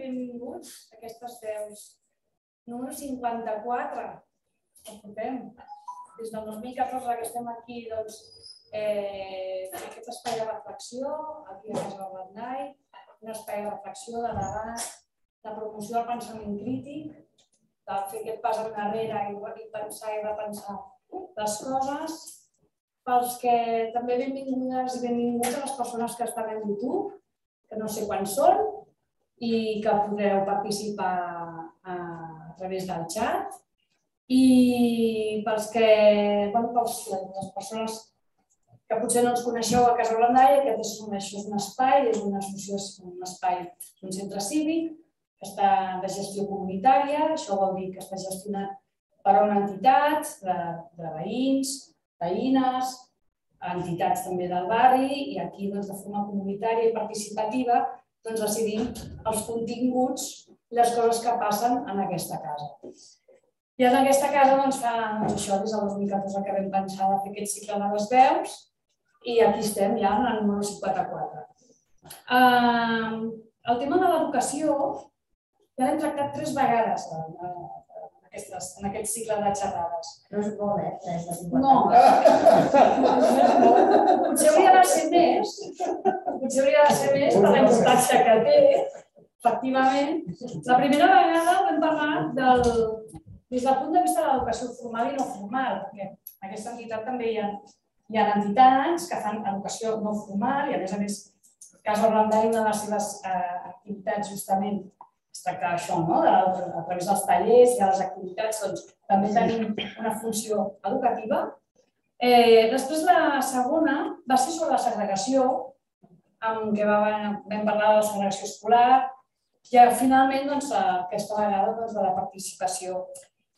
benvinguts a aquestes veus. Número 54, el portem. Des del 2014 que estem aquí, doncs, eh, aquest espai de reflexió, aquí a Casa Bandai, un espai de reflexió, de debat, de promoció del pensament crític, de fer aquest pas enrere i, i pensar i repensar les coses, pels que també benvingudes i benvinguts a les persones que estan en YouTube, que no sé quants són, i que podreu participar a, a través del xat. I pels que, bueno, pels, les persones que potser no ens coneixeu a Casa Blandalla, aquest és un, això és un espai, és una associació, un espai, un centre cívic, que està de gestió comunitària, això vol dir que està gestionat per una entitat de, de veïns, veïnes, entitats també del barri i aquí doncs, de forma comunitària i participativa doncs, decidim els continguts les coses que passen en aquesta casa. I en aquesta casa doncs, fa doncs, això, des del 2014 que vam pensar de fer aquest cicle de les veus i aquí estem ja en el número 54. Uh, el tema de l'educació ja l'hem tractat tres vegades aquestes, en aquest cicle de xerrades. No és molt, eh? 3 de 50. No. potser hauria de ser més, potser hauria de ser més per la importància que té, efectivament. La primera vegada vam parlar del, des del punt de vista de l'educació formal i no formal, perquè en aquesta entitat també hi ha, hi ha entitats que fan educació no formal i, a més a més, Casa Orlandà, una de les seves eh, activitats justament es tracta d'això, no? de, a través dels tallers i de les activitats, doncs, també tenim una funció educativa. Eh, després la segona va ser sobre la segregació, amb què va, vam parlar de la segregació escolar, i finalment doncs, aquesta vegada doncs, de la participació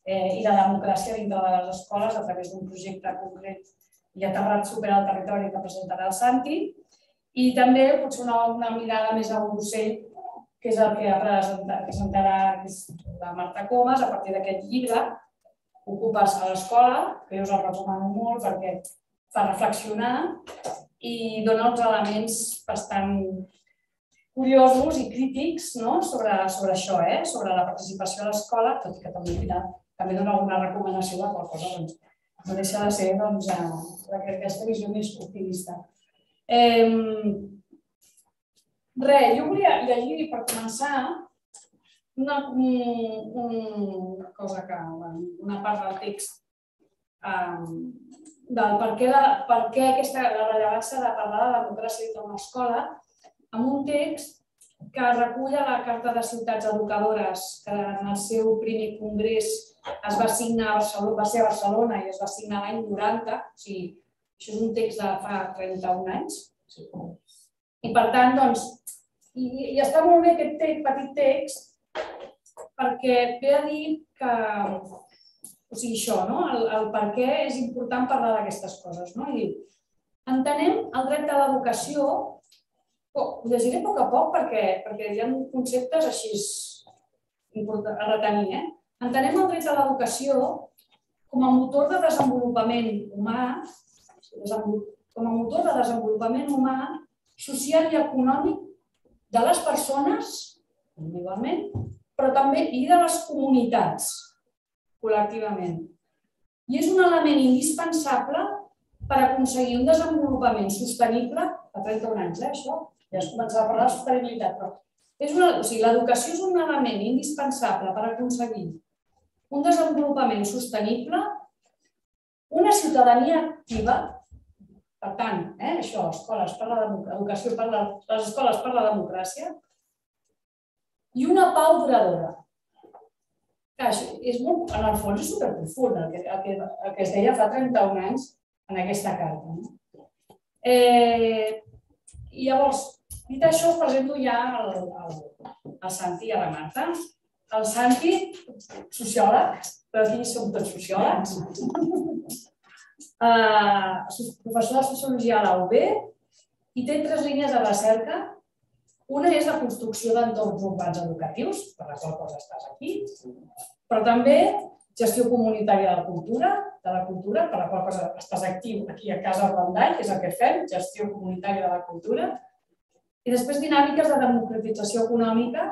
eh, i la democràcia dintre de les escoles a través d'un projecte concret i aterrat super al territori que presentarà el Santi, i també potser una, una mirada més a un docent que és el que presentarà la Marta Comas a partir d'aquest llibre, Ocupes a l'escola, que jo us el recomano molt perquè fa reflexionar i dona uns elements bastant curiosos i crítics no? sobre, sobre això, eh? sobre la participació a l'escola, tot i que també, mira, també dona alguna recomanació de qual cosa, doncs, no deixa de ser doncs, eh, aquesta visió més optimista. Eh, Res, jo volia llegir per començar una, una cosa que, una part del text um, del per què, la, per què aquesta, la rellevància de parlar de la democràcia dintre una escola amb un text que recull la Carta de Ciutats Educadores, que en el seu primer congrés es va signar a Barcelona, va ser a Barcelona i es va signar l'any 90, o sigui, això és un text de fa 31 anys. I per tant, doncs, i, i està molt bé aquest petit text perquè ve a dir que, o sigui, això, no? el, el per què és important parlar d'aquestes coses. No? I diu, entenem el dret de l'educació, ho llegiré a poc a poc perquè, perquè hi ha conceptes així a retenir. Eh? Entenem el dret de l'educació com a motor de desenvolupament humà, com a motor de desenvolupament humà, social i econòmic de les persones, individualment, però també i de les comunitats, col·lectivament. I és un element indispensable per aconseguir un desenvolupament sostenible, a 31 anys, eh, això, ja es començava a parlar de sostenibilitat, però és una, o sigui, l'educació és un element indispensable per aconseguir un desenvolupament sostenible, una ciutadania activa, per tant, eh, això, escoles per la educació per la, les escoles per la democràcia i una pau duradora. Això és molt, en el fons és superprofund el que, el que, el que es deia fa 31 anys en aquesta carta. No? Eh, I llavors, dit això, us presento ja el, el, el Santi i a la Marta. El Santi, sociòleg, però aquí som tots sociòlegs, eh, professor de Sociologia a la UB i té tres línies de recerca. Una és la construcció d'entorns urbans educatius, per la qual cosa estàs aquí, però també gestió comunitària de la cultura, de la cultura, per la qual cosa estàs actiu aquí a Casa Randall, que és el que fem, gestió comunitària de la cultura, i després dinàmiques de democratització econòmica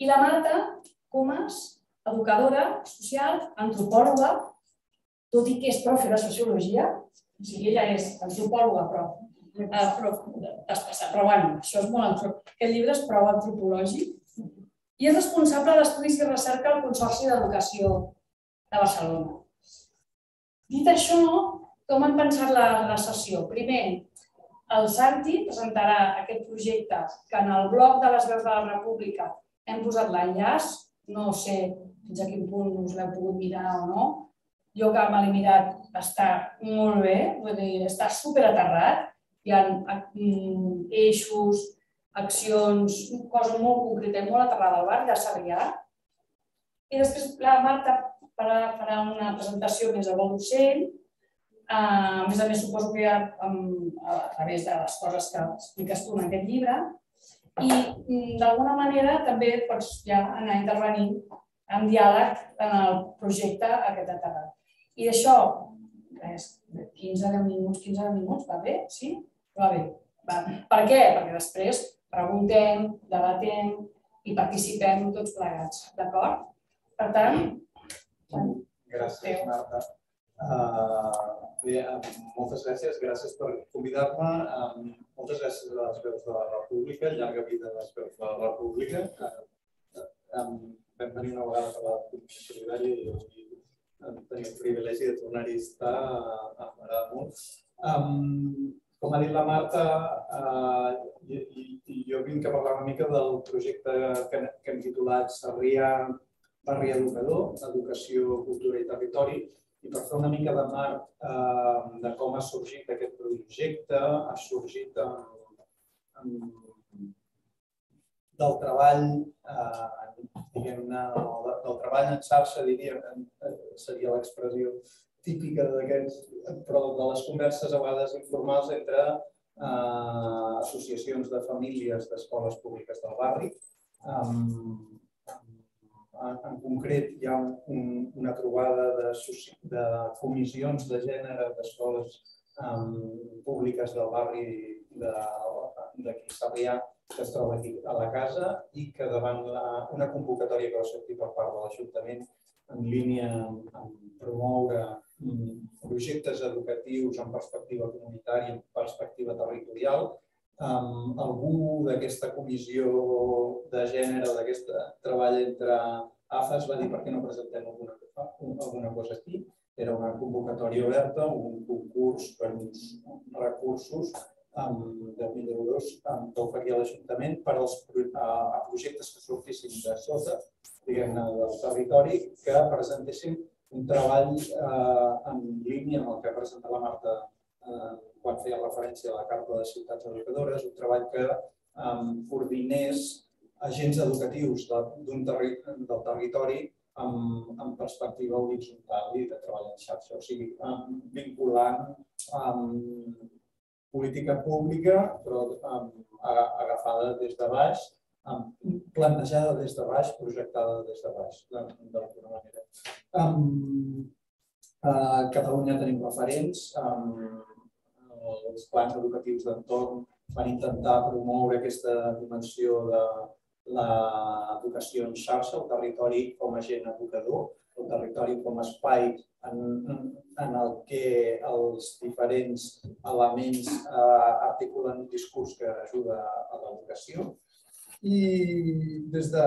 I la Marta Comas, educadora social, antropòloga, tot i que és profe de sociologia, o sigui, ella és antropòloga, però, eh, però desplaçada. Però bueno, això és molt antropològic. Aquest llibre és prou antropològic. I és responsable d'estudis i recerca al Consorci d'Educació de Barcelona. Dit això, com han pensat la, la sessió? Primer, el Santi presentarà aquest projecte que en el blog de les veus de la República hem posat l'enllaç, no sé fins a quin punt us l'heu pogut mirar o no. Jo que me l'he mirat està molt bé, vull dir, està superaterrat, hi ha mm, eixos, accions, cosa molt concreta i molt aterrada al barri de Sarrià. I després la Marta farà, farà una presentació més a vol docent. A més a més, suposo que ja a través de les coses que expliques tu en aquest llibre, i mm, d'alguna manera també pots ja anar intervenint en diàleg en el projecte aquest aterrat. I d'això, 15-10 minuts, 15 minuts, va bé? Sí? Va bé. Va. Per què? Perquè després preguntem, debatem i participem tots plegats, d'acord? Per tant... Gràcies, Marta. Uh, bé, moltes gràcies, gràcies per convidar-me. Um, moltes gràcies a les veus de la República, llarga vida a les veus de la República. Uh, um, vam venir una vegada a la Comissió Solidària i avui tenim el privilegi de tornar-hi a estar, uh, m'agrada molt. Um, com ha dit la Marta, uh, i, i, i jo vinc a parlar una mica del projecte que, que hem titulat Sarrià Barri Educador, Educació, Cultura i Territori, i per fer una mica de marc eh, de com ha sorgit aquest projecte, ha sorgit en, en, del treball, eh, diguem-ne, del treball en xarxa, diria, seria l'expressió típica d'aquests, però de les converses a vegades informals entre eh, associacions de famílies d'escoles públiques del barri, amb, en, en concret, hi ha un, una trobada de, de comissions de gènere d'escoles um, públiques del barri de, d'aquí Sarrià, que es troba aquí a la casa i que davant la, una convocatòria que va sortir per part de l'Ajuntament en línia amb promoure mm, projectes educatius en perspectiva comunitària, en perspectiva territorial, um, algú d'aquesta comissió de gènere d'aquest treball entre AFAS va dir per què no presentem alguna, alguna cosa aquí. Era una convocatòria oberta, un concurs per uns recursos amb 10.000 euros que oferia l'Ajuntament per als a, projectes que sortissin de sota, diguem-ne, del territori, que presentessin un treball eh, en línia amb el que presenta la Marta eh, quan feia referència a la Carta de Ciutats Educadores, un treball que eh, coordinés agents educatius d'un terri del territori amb, amb perspectiva horitzontal i de treball en xarxa, o sigui, vinculant amb política pública, però amb, agafada des de baix, amb, plantejada des de baix, projectada des de baix, d'alguna manera. Um, a Catalunya tenim referents, um, els plans educatius d'entorn van intentar promoure aquesta dimensió de, l'educació en xarxa, el territori com a agent educador, el territori com a espai en, en el que els diferents elements eh, articulen un discurs que ajuda a l'educació. I des de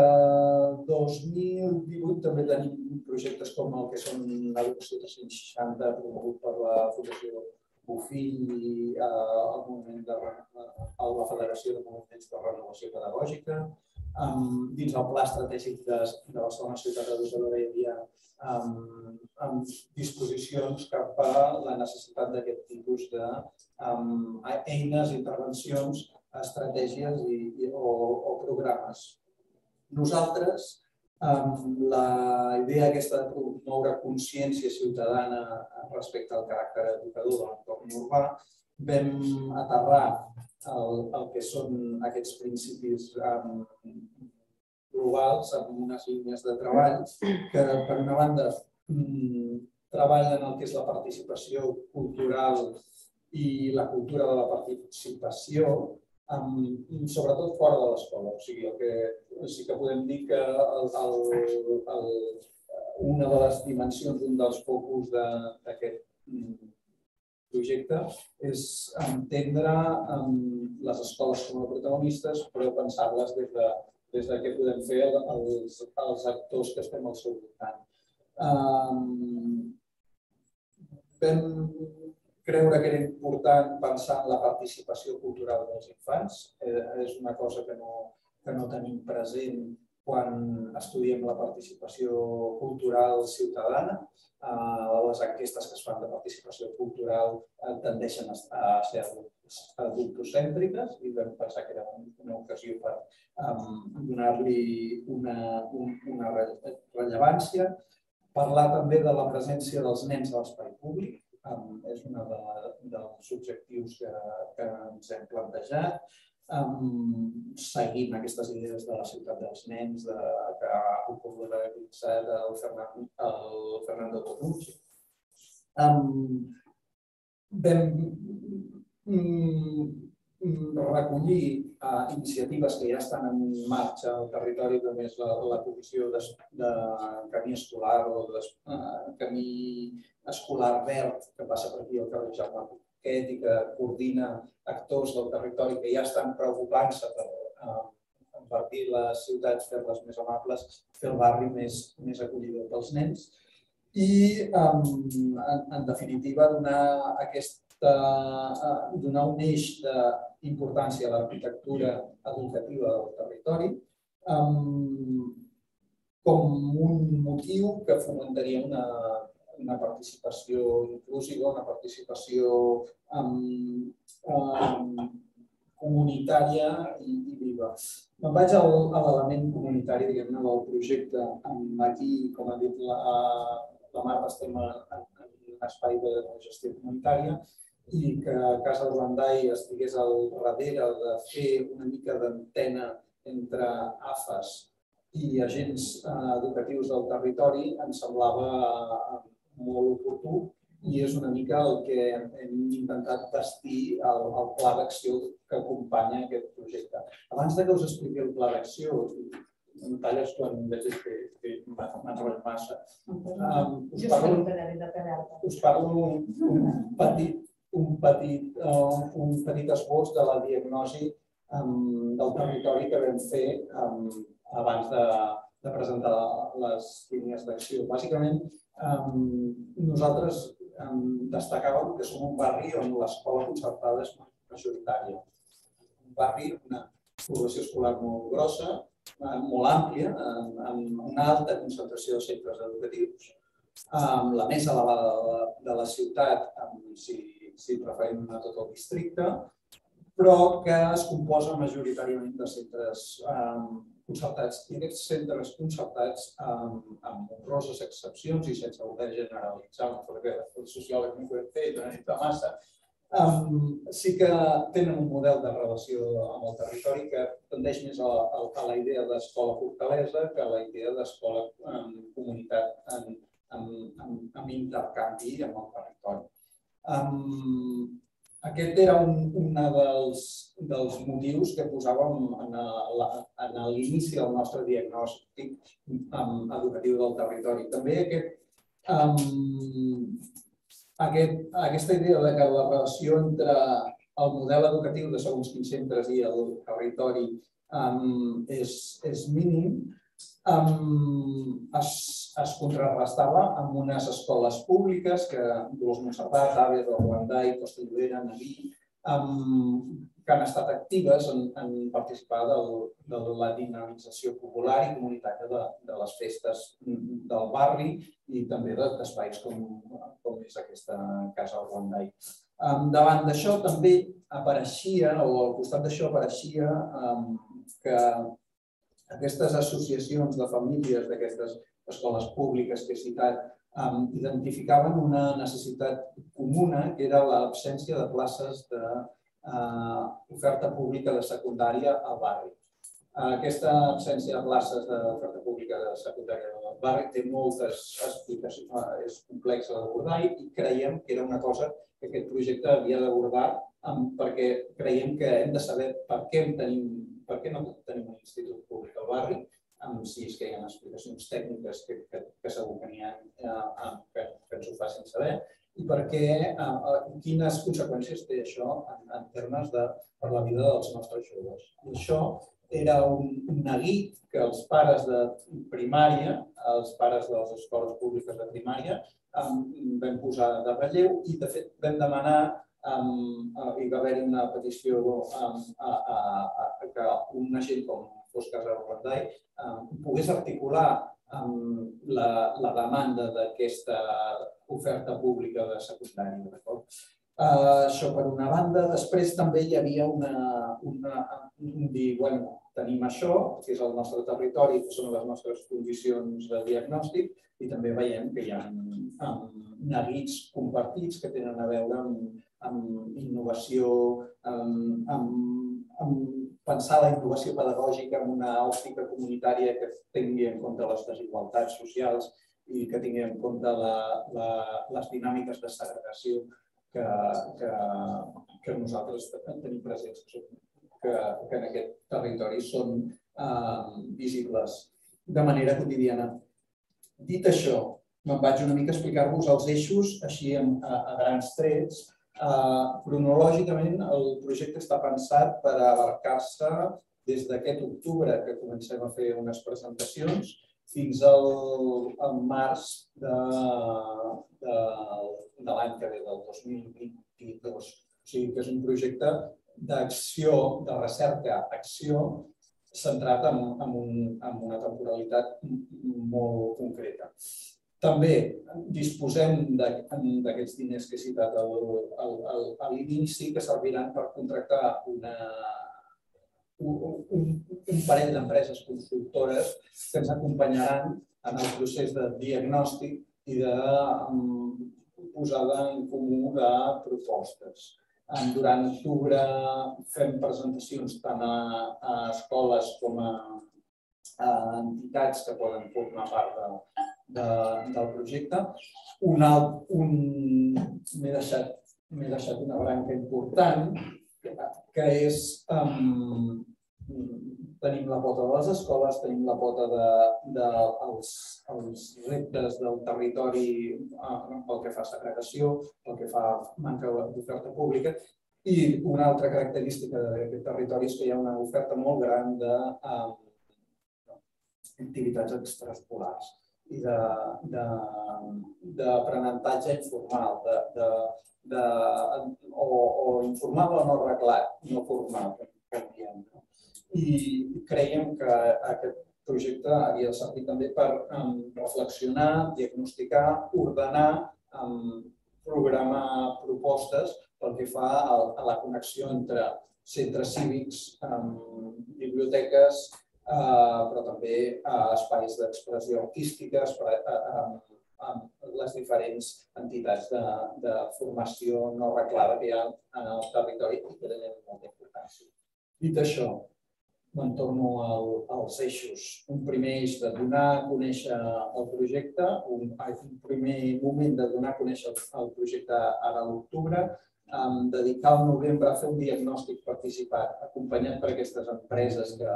2018 també tenim projectes com el que són l'Educació 360, promogut per la Fundació Bofill i eh, el moviment de, la Federació de Moviments de Renovació Pedagògica, um, dins el pla estratègic de, de Barcelona Ciutat Educadora hi havia um, um, disposicions cap a la necessitat d'aquest tipus de um, eines, intervencions, estratègies i, i, o, o programes. Nosaltres, um, la idea aquesta de promoure consciència ciutadana respecte al caràcter educador de l'entorn urbà, vam aterrar el, el que són aquests principis um, globals amb unes línies de treball que, per una banda, um, treballen el que és la participació cultural i la cultura de la participació amb, sobretot fora de l'escola. O sigui, el que sí que podem dir que el, el, el, una de les dimensions, un dels focus d'aquest projecte és entendre les escoles com a protagonistes, però pensar-les des de, des de què podem fer els, els actors que estem al seu voltant. Um, vam creure que era important pensar en la participació cultural dels infants. Eh, és una cosa que no, que no tenim present quan estudiem la participació cultural ciutadana. Eh, les enquestes que es fan de participació cultural eh, tendeixen a ser adultocèntriques i vam pensar que era una ocasió per donar-li una, una rellevància. Parlar també de la presència dels nens a l'espai públic, és un de, dels objectius que, que ens hem plantejat. Um, seguint aquestes idees de la ciutat dels nens de, que ha popularitzat el, Fernan, el Fernando Tonucci. Um, vam um, recollir uh, iniciatives que ja estan en marxa al territori, com és la, la comissió de, de camí escolar o de uh, camí escolar verd que passa per aquí al carrer Jaume Poquet i que coordina actors del territori que ja estan preocupant-se per uh, convertir les ciutats, fer-les més amables, fer el barri més, més acollidor pels nens. I, um, en, en definitiva, donar aquest de donar un eix d'importància a l'arquitectura educativa del territori com un motiu que fomentaria una, una participació inclusiva, una participació um, um, comunitària i, i viva. Me'n vaig a l'element comunitari, diguem-ne, del projecte. Aquí, com ha dit la, la Marta, estem en, un espai de gestió comunitària i que Casa Urlandai estigués al darrere de fer una mica d'antena entre AFAS i agents eh, educatius del territori em semblava eh, molt oportú i és una mica el que hem intentat vestir el, el pla d'acció que acompanya aquest projecte. Abans de que us expliqui el pla d'acció, em talles quan veig que, que m'ha treballat massa. Um, us, parlo, us parlo un, un petit un petit, uh, un petit esbós de la diagnosi um, del territori que vam fer um, abans de, de presentar les línies d'acció. Bàsicament, nosaltres destacàvem que som un barri on l'escola concertada és majoritària. Un barri, una població escolar molt grossa, molt àmplia, amb una alta concentració de centres educatius, amb la més elevada de la, de la ciutat, amb, si si referim a tot el districte, però que es composa majoritàriament de centres um, concertats. I aquests centres concertats, um, amb honroses excepcions i sense voler generalitzar, perquè el sociòleg no ho hem fet una mica massa, um, sí que tenen un model de relació amb el territori que tendeix més a, a, a la idea d'escola fortalesa que a la idea d'escola um, comunitat en, en, en, en intercanvi amb el territori. Um, aquest era un, un dels, dels motius que posàvem en l'inici del nostre diagnòstic um, educatiu del territori. També aquest, um, aquest, aquesta idea de que la relació entre el model educatiu de segons quins centres i el territori um, és, és mínim, um, es, es contrarrestava amb unes escoles públiques que Dolors Montserrat, Aves, del Guandai, Costa Llobera, Naví, um, que han estat actives en, en participar del, de la dinamització popular i comunitària de, de les festes del barri i també d'espais com, com és aquesta casa del Guandai. Um, davant d'això també apareixia, o al costat d'això apareixia um, que aquestes associacions de famílies d'aquestes escoles públiques que he citat identificaven una necessitat comuna que era l'absència de places d'oferta uh, pública de secundària al barri. Aquesta absència de places d'oferta pública de secundària al barri té moltes explicacions, és complexa d'abordar i creiem que era una cosa que aquest projecte havia d'abordar perquè creiem que hem de saber per què, tenim, per què no tenim un institut públic al barri, um, si és que hi ha explicacions tècniques que, que, que segur que n'hi ha uh, que, que ens ho facin saber, i per què, uh, quines conseqüències té això en, en termes de per la vida dels nostres joves. I això era un, neguit que els pares de primària, els pares de les escoles públiques de primària, vam posar de relleu i, de fet, vam demanar um, uh, hi va haver una petició um, a, a, a, que un agent com fos Casa Rondai um, pogués articular um, la, la demanda d'aquesta oferta pública de secundària. Uh, això per una banda. Després també hi havia una, una, un dir, bueno, tenim això, que és el nostre territori, que són les nostres condicions de diagnòstic, i també veiem que hi ha um, neguits compartits que tenen a veure amb, amb innovació, amb, amb, amb pensar la innovació pedagògica en una òptica comunitària que tingui en compte les desigualtats socials i que tingui en compte la, la, les dinàmiques de segregació que, que, que nosaltres tenim presents, que, que en aquest territori són eh, visibles de manera quotidiana. Dit això, me'n vaig una mica explicar-vos els eixos així a, a grans trets. Uh, cronològicament, el projecte està pensat per abarcar-se des d'aquest octubre, que comencem a fer unes presentacions, fins al, al març de, de, de l'any que ve, del 2022. O sigui que és un projecte d'acció, de recerca-acció, centrat en, en, un, en una temporalitat molt concreta. També disposem d'aquests diners que he citat a l'inici que serviran per contractar una, un, un, parell d'empreses consultores que ens acompanyaran en el procés de diagnòstic i de posada en comú de propostes. Durant octubre fem presentacions tant a, a escoles com a, a entitats que poden formar part de, de, del projecte. Un, un, m'he deixat, deixat una branca important que és um, tenim la pota de les escoles, tenim la pota de, de els, reptes del territori uh, pel que fa a segregació, pel que fa a manca d'oferta pública, i una altra característica d'aquest territori és que hi ha una oferta molt gran d'activitats activitats extraescolars i d'aprenentatge informal, de, de, de, o, o informal o no reglat, no formal, diem. No? I creiem que aquest projecte havia de servir també per um, reflexionar, diagnosticar, ordenar, um, programar propostes pel que fa a, a la connexió entre centres cívics, um, biblioteques, Eh, però també a espais d'expressió artística, amb les diferents entitats de, de formació no reglada que hi ha en el territori i que tenen molta importància. Dit això, me'n torno al, als eixos. Un primer eix de donar a conèixer el projecte, un, un primer moment de donar a conèixer el, el projecte ara a l'octubre, um, dedicar el novembre a fer un diagnòstic participat, acompanyat per aquestes empreses que,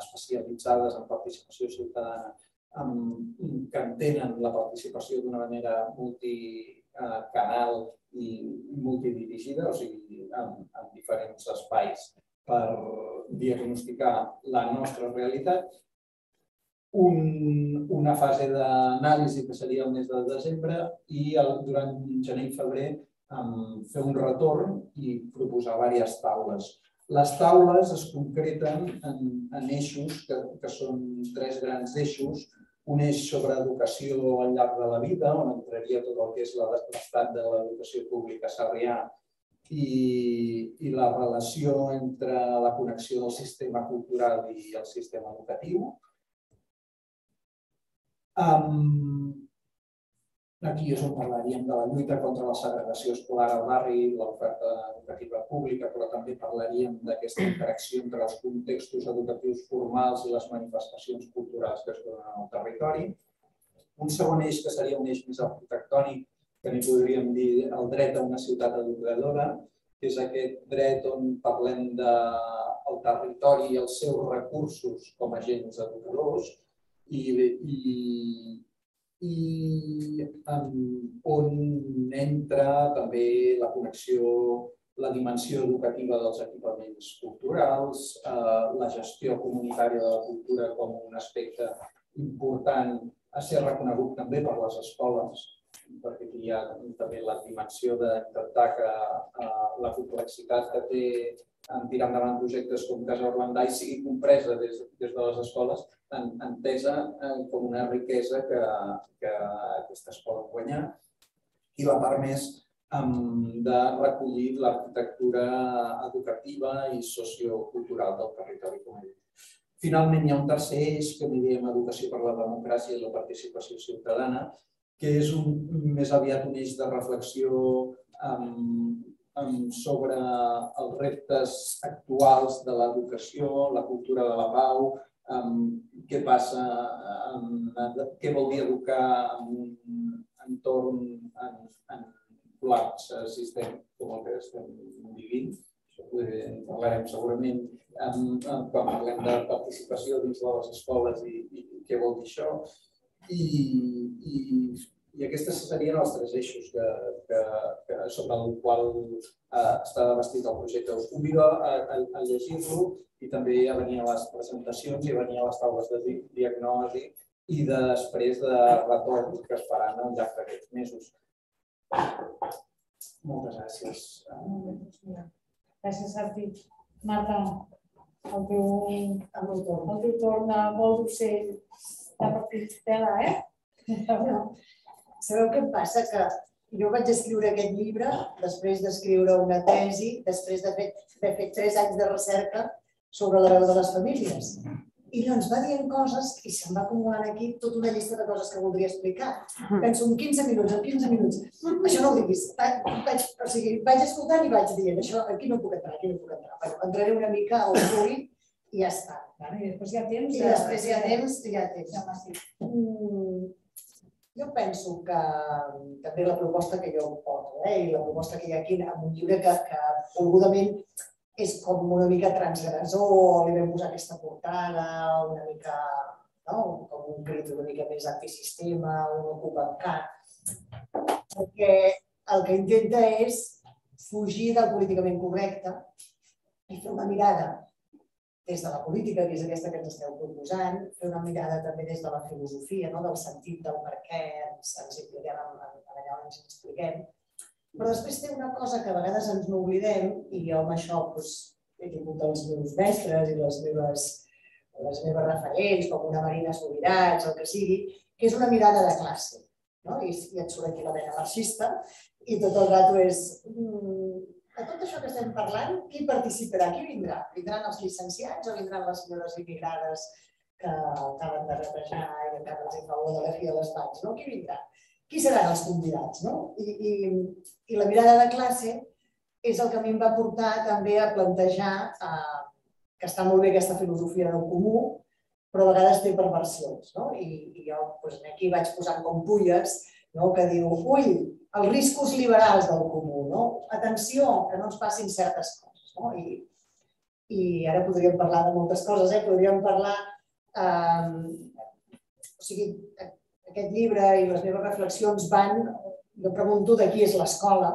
especialitzades en participació ciutadana, um, que entenen la participació d'una manera multicanal i multidirigida, o sigui, en, en diferents espais per diagnosticar la nostra realitat. Un, una fase d'anàlisi que seria el mes de desembre i el, durant gener i febrer fer un retorn i proposar diverses taules. Les taules es concreten en, en eixos que, que són tres grans eixos. Un eix sobre educació al llarg de la vida, on entraria tot el que és l'estat de l'educació pública sarrià i, i la relació entre la connexió del sistema cultural i el sistema educatiu. Um, Aquí és on parlaríem de la lluita contra la segregació escolar al barri, l'oferta educativa pública, però també parlaríem d'aquesta interacció entre els contextos educatius formals i les manifestacions culturals que es donen al territori. Un segon eix, que seria un eix més arquitectònic, que n'hi podríem dir el dret a una ciutat educadora, que és aquest dret on parlem del territori i els seus recursos com a agents educadors i, i, i on entra també la connexió, la dimensió educativa dels equipaments culturals, eh, la gestió comunitària de la cultura com un aspecte important a ser reconegut també per les escoles, perquè hi ha també la dimensió d'intentar que eh, la complexitat que té en tirar endavant projectes com Casa Orlandai sigui compresa des, des de les escoles, entesa eh, com una riquesa que, que aquestes poden guanyar i la part més um, de recollir l'arquitectura educativa i sociocultural del territori, com dit. Finalment, hi ha un tercer eix que diem educació per la democràcia i la participació ciutadana, que és un, més aviat un eix de reflexió um, sobre els reptes actuals de l'educació, la cultura de la pau, què passa, què vol dir educar en un entorn en, en col·lapse sistèmic com el que estem vivint. En parlarem segurament quan parlem de participació dins de les escoles i, i què vol dir això. I, i i aquests serien els tres eixos que, que, que sobre el qual eh, està bastit el projecte. Us convido a, a, a llegir-lo i també a venir a les presentacions i a venir a les taules de diagnosi i després de retorn que es faran al llarg d'aquests mesos. Moltes gràcies. Gràcies a ti. Marta, el teu, el teu torn, el teu torn de vol d'ocell de partit tela, eh? No. Sabeu què passa? Que jo vaig escriure aquest llibre després d'escriure una tesi, després d'haver de fet tres anys de recerca sobre la veu de les famílies. I ens va dient coses i se'm va acumulant aquí tota una llista de coses que voldria explicar. Penso, en 15 minuts, en 15 minuts. Això no ho diguis. Vaig, o sigui, vaig escoltant i vaig dient, això aquí no puc entrar, aquí no puc entrar. Bueno, entraré una mica on pugui i ja està. I després hi ha temps. I després hi ha temps, hi ha temps. Mm, jo penso que també la proposta que jo poso eh, i la proposta que hi ha aquí en un llibre que, que volgudament és com una mica transgressor, li vam posar aquesta portada, una mica, no? com un crit una mica més antisistema, un ocupa perquè el que intenta és fugir del políticament correcte i fer una mirada des de la política, que és aquesta que ens esteu proposant, fer una mirada també des de la filosofia, no? del sentit del per què ens, ens impliquem en, en, en allà on ens expliquem. Però després té una cosa que a vegades ens n'oblidem, i jo amb això doncs, he tingut els meus mestres i les meves, les meves referents, com una Marina Sobirats, el que sigui, que és una mirada de classe. No? I, i et surt aquí la vena marxista, i tot el rato és mm, a tot això que estem parlant, qui participarà? Qui vindrà? Vindran els llicenciats o vindran les senyores immigrades que acaben de reprejar i fa de la fi de les mans? No? Qui vindrà? Qui seran els convidats? No? I, i, I la mirada de classe és el que a mi em va portar també a plantejar eh, que està molt bé aquesta filosofia del comú, però a vegades té perversions. No? I, i jo doncs, aquí vaig posant com pulles no? que diu, ui, els riscos liberals del comú. No? Atenció, que no ens passin certes coses. No? I, I ara podríem parlar de moltes coses, eh? podríem parlar... Eh, o sigui, aquest llibre i les meves reflexions van, jo pregunto de qui és l'escola,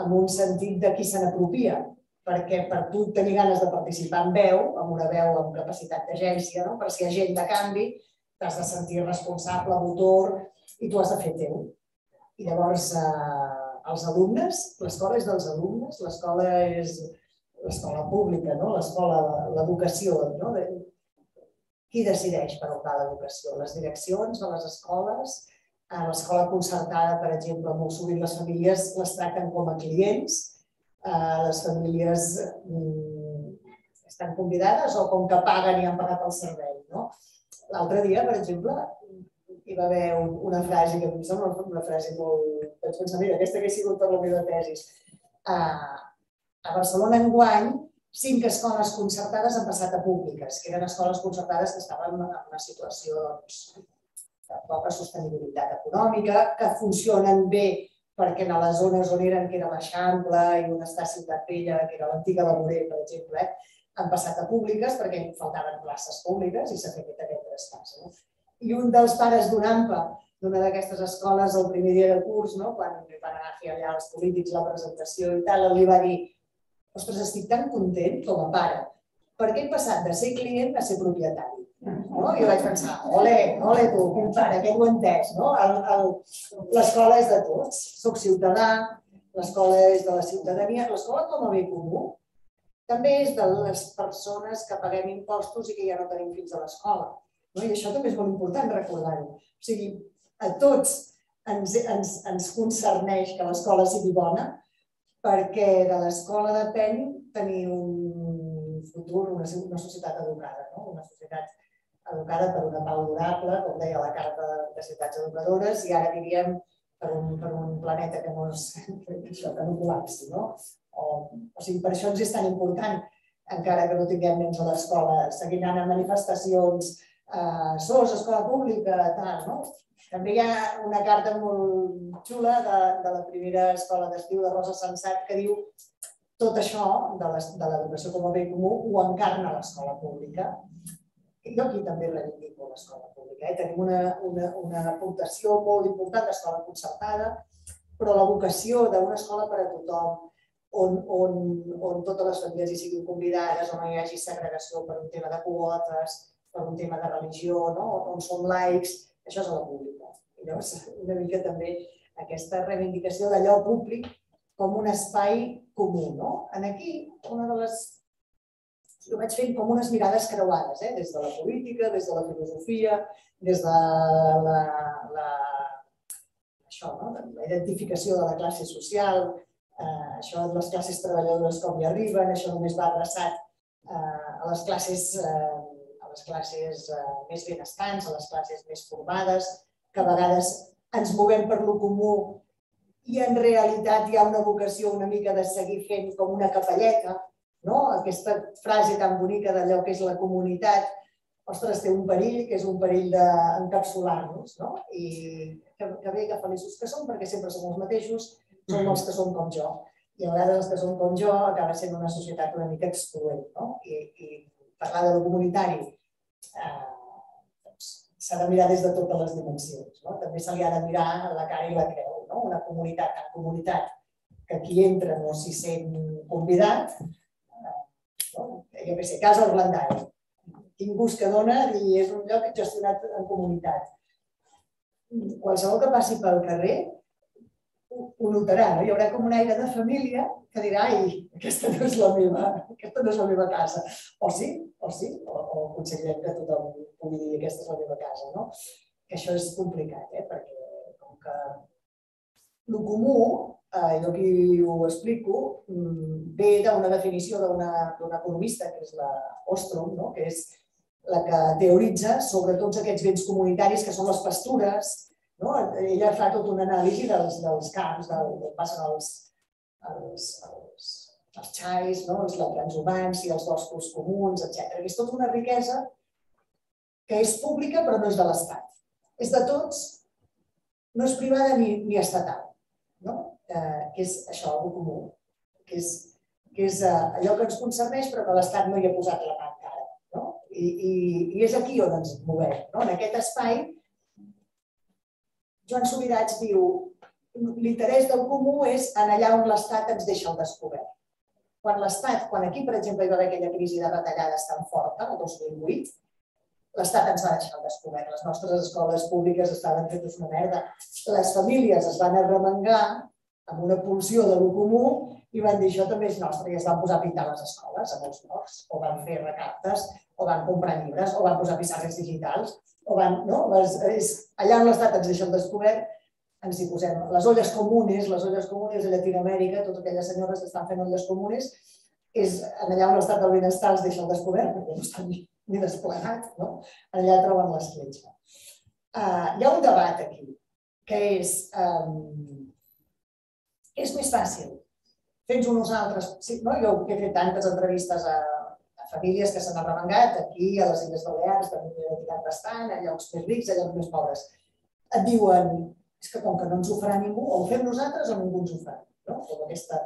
amb un sentit de qui se n'apropia, perquè per tu tenir ganes de participar en veu, amb una veu amb capacitat d'agència, no? per ser agent de canvi, t'has de sentir responsable, motor, i tu has de fer teu. I llavors, eh, els alumnes, l'escola és dels alumnes, l'escola és l'escola pública, no? l'escola, l'educació. No? Qui decideix per va l'educació? Les direccions de les escoles, a l'escola concertada, per exemple, molt sovint les famílies les tracten com a clients, eh, les famílies mm, estan convidades o com que paguen i han pagat el servei. No? L'altre dia, per exemple, hi va haver una frase que em sembla una frase molt... Vaig pensar, mira, aquesta que sigut per la meva tesis. A, a Barcelona enguany, cinc escoles concertades han passat a públiques, que eren escoles concertades que estaven en una situació doncs, de poca sostenibilitat econòmica, que funcionen bé perquè en les zones on eren, que era l'Eixample i on està Ciutat Vella, que era l'antiga de Morell, per exemple, han passat a públiques perquè faltaven places públiques i s'ha fet aquest traspàs. No? I un dels pares d'un AMPA, d'una d'aquestes escoles, el primer dia de curs, no? quan van anar a fer allà els polítics la presentació i tal, li va dir ostres, estic tan content com a pare, perquè he passat de ser client a ser propietari. No? Jo vaig pensar, ole, ole tu, pare, aquest ho he entès, no? L'escola és de tots, soc ciutadà, l'escola és de la ciutadania, l'escola com a bé comú també és de les persones que paguem impostos i que ja no tenim fins a l'escola. No? I això també és molt important recordar-ho. O sigui, a tots ens, ens, ens concerneix que l'escola sigui bona perquè de l'escola depèn tenir un futur, una, una societat educada, no? una societat educada per una pau durable, com deia la Carta de Ciutats Educadores, i ara diríem per un, per un planeta que no, és, això, que no col·lapsi. No? O, o sigui, per això ens és tan important, encara que no tinguem nens a l'escola, seguir anant a manifestacions, eh, SOS, escola pública, tal, no? També hi ha una carta molt xula de, de la primera escola d'estiu de Rosa Sensat que diu tot això de l'educació com a bé comú ho encarna l'escola pública jo aquí també reivindico l'escola pública. Eh? Tenim una, una, una aportació molt important d'escola concertada, però la vocació d'una escola per a tothom, on, on, on totes les famílies hi siguin convidades, on no hi hagi segregació per un tema de quotes, per un tema de religió, no? on som laics, això és a la pública. I llavors, una mica també aquesta reivindicació d'allò públic com un espai comú. No? En aquí, una de les ho vaig fent com unes mirades creuades, eh? des de la política, des de la filosofia, des de la, la, això, no? la identificació de la classe social, eh, això de les classes treballadores com hi arriben, això només va adreçat eh, a les classes, eh, les classes eh, més benestants, a les classes més formades, que a vegades ens movem per lo comú i en realitat hi ha una vocació una mica de seguir fent com una capelleta, no? aquesta frase tan bonica d'allò que és la comunitat, ostres, té un perill, que és un perill d'encapsular-nos, no? I que, que bé, que feliços que som, perquè sempre som els mateixos, som els que som com jo. I a vegades els que som com jo acaba sent una societat una mica excloent, no? I, i parlar de lo comunitari eh, s'ha de mirar des de totes les dimensions. No? També se li ha de mirar la cara i la creu. No? Una comunitat en comunitat que qui entra no s'hi sent convidat, no? jo què sé, Casa Orlandari. Tinc bus que dona i és un lloc gestionat en comunitat. Qualsevol que passi pel carrer ho notarà, no? Hi haurà com un aire de família que dirà, ai, aquesta no és la meva, aquesta no és la meva casa. O sí, o sí, o, o aconseguirem que tothom pugui dir aquesta és la meva casa, no? Que això és complicat, eh? perquè com que el comú eh, jo aquí ho explico, mm, ve d'una definició d'una economista, que és la Ostrom, no? que és la que teoritza sobre tots aquests béns comunitaris que són les pastures. No? Ella fa tot una anàlisi dels, dels camps, del, d'on passen els, els, els, els xais, no? humans i els boscos comuns, etc. És tota una riquesa que és pública però no és de l'Estat. És de tots, no és privada ni, ni estatal. No? eh, que és això, el comú, que és, que és eh, allò que ens concerneix però que l'Estat no hi ha posat la mà encara. No? I, i, I és aquí on ens movem. No? En aquest espai, Joan Subirats diu l'interès del comú és en allà on l'Estat ens deixa el descobert. Quan l'Estat, quan aquí, per exemple, hi va haver aquella crisi de retallades tan forta, el 2008, l'Estat ens va deixar descobert. Les nostres escoles públiques estaven fetes una merda. Les famílies es van arremengar amb una pulsió de lo comú i van dir això també és nostre i es van posar a pintar les escoles a molts llocs, o van fer recaptes, o van comprar llibres, o van posar pissarres digitals, o van, no? Les, és, allà on l'Estat ens deixa el descobert, ens hi posem. Les olles comunes, les olles comunes de Llatinoamèrica, totes aquelles senyores que estan fent olles comunes, és allà on l'estat del benestar els deixa el descobert, perquè no estan ni, desplegat, no? allà troben l'escletxa. Uh, hi ha un debat aquí, que és um, és més fàcil. Fent-ho nosaltres. Sí, no? Jo he fet tantes entrevistes a, a famílies que s'han arremangat, aquí, a les Illes Balears, també he tirat bastant, a llocs més rics, a llocs més pobres. Et diuen, és que com que no ens ho farà ningú, o ho fem nosaltres o ningú ens ho farà. No? Com aquesta...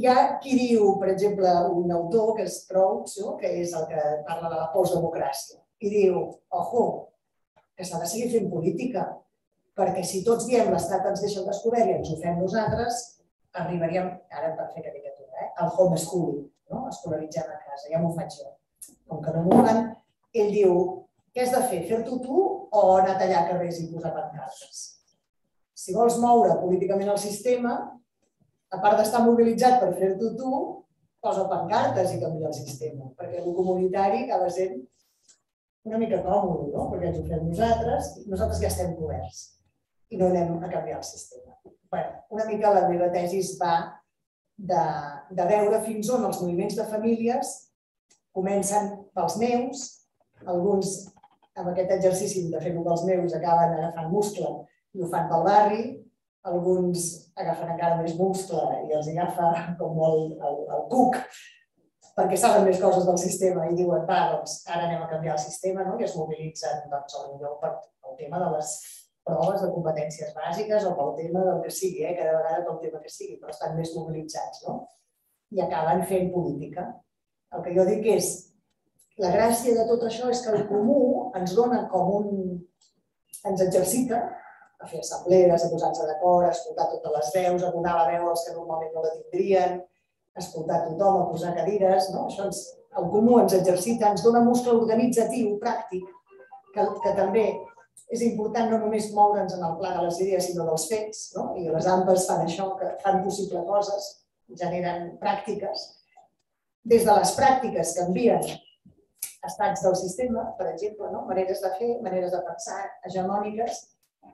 Hi ha qui diu, per exemple, un autor que és Prouts, no? que és el que parla de la postdemocràcia, i diu, ojo, que s'ha de seguir fent política, perquè si tots diem l'estat ens deixa el descobert i ens ho fem nosaltres, arribaríem, ara per fer caricatura, eh, al homeschooling, no? escolaritzem a casa, ja m'ho faig jo. Com que no m'ho fan, ell diu, què has de fer, fer-t'ho tu o anar a tallar carrers i posar pancartes? Si vols moure políticament el sistema, a part d'estar mobilitzat per fer-t'ho tu, posa pancartes i canvia el sistema, perquè el comunitari acaba sent una mica còmode, no? perquè ens ho fem nosaltres i nosaltres ja estem coberts i no anem a canviar el sistema. Bé, una mica la meva tesi va de, de veure fins on els moviments de famílies comencen pels meus, alguns amb aquest exercici de fer-ho pels meus acaben agafant muscle i ho fan pel barri, alguns agafen encara més muscle i els agafa com el, el, el cuc perquè saben més coses del sistema i diuen, va, doncs ara anem a canviar el sistema no? i es mobilitzen doncs, potser per el tema de les proves de competències bàsiques o pel tema del que sigui, eh? cada vegada pel tema que sigui, però estan més mobilitzats no? i acaben fent política. El que jo dic és, la gràcia de tot això és que el comú ens dona com un... ens exercita a fer assemblees, a posar-se d'acord, a escoltar totes les veus, a donar la veu als que normalment no la tindrien, a escoltar tothom, a posar cadires, no? Això ens, el comú ens exercita, ens dona muscle organitzatiu, pràctic, que, que també és important no només moure'ns en el pla de les idees, sinó dels fets, no? i les AMPAs fan això, que fan possible coses, generen pràctiques. Des de les pràctiques canvien estats del sistema, per exemple, no? maneres de fer, maneres de pensar, hegemòniques,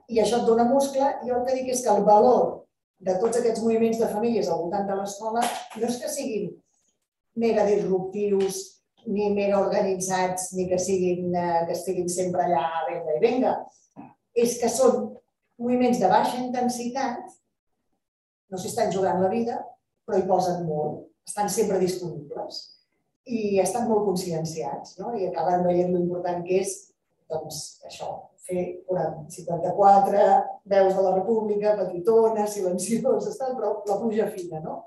i això et dona muscle. I el que dic és que el valor de tots aquests moviments de famílies al voltant de l'escola no és que siguin mega disruptius, ni mega organitzats, ni que, siguin, eh, que estiguin sempre allà, venga i venga. És que són moviments de baixa intensitat, no s'hi estan jugant la vida, però hi posen molt, estan sempre disponibles i estan molt conscienciats no? i acaben veient l'important que és doncs, això, fer 54 veus de la República, petitones, silencioses, però la pluja fina, no?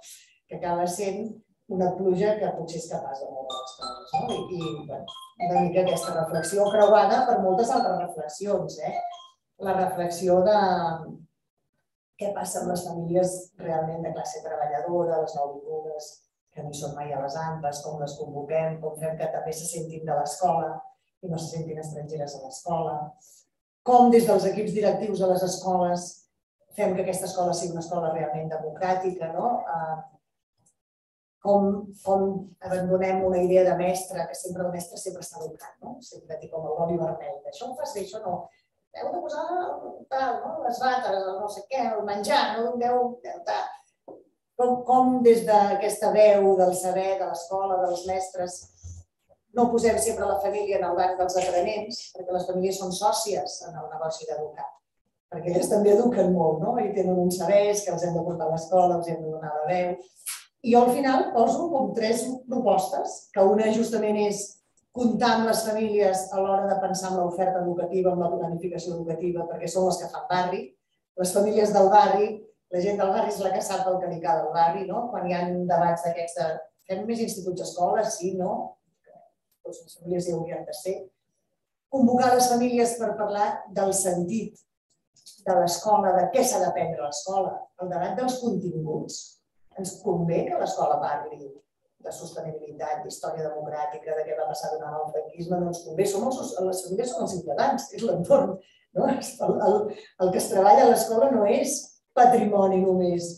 que acaba sent una pluja que potser és capaç de moure les coses. No? I, i bueno, una mica aquesta reflexió creuada per moltes altres reflexions. Eh? La reflexió de què passa amb les famílies realment de classe treballadora, les nouvingudes, que no són mai a les AMPAs, com les convoquem, com fem que també se sentin de l'escola i no se sentin estrangeres a l'escola, com des dels equips directius a les escoles fem que aquesta escola sigui una escola realment democràtica, no? Eh, com, com abandonem una idea de mestre, que sempre el mestre sempre està educant, no? sempre té com el gol vermell, això ho fas bé, això no. Heu de posar tal, no? les bates, el no sé què, el menjar, no deu, deu tal. Com, com des d'aquesta veu del saber, de l'escola, dels mestres, no posem sempre la família en el banc dels aprenents, perquè les famílies són sòcies en el negoci d'educar perquè elles també eduquen molt, no? I tenen uns sabers que els hem de portar a l'escola, els hem de donar la veu. I jo al final poso com tres propostes, que una justament és comptar amb les famílies a l'hora de pensar en l'oferta educativa, en la planificació educativa, perquè són les que fan barri. Les famílies del barri, la gent del barri és la que sap el que li cal al barri, no? Quan hi ha debats d'aquests de fem més instituts escoles, sí, no? Doncs les famílies hi haurien de ser. Convocar les famílies per parlar del sentit de l'escola, de què s'ha d'aprendre a l'escola, el debat dels continguts, ens convé que l'escola parli de sostenibilitat, d'història democràtica, de què va passar durant el franquisme, no ens convé. Som els, les famílies són els ciutadans, és l'entorn. No? El, el, el que es treballa a l'escola no és patrimoni només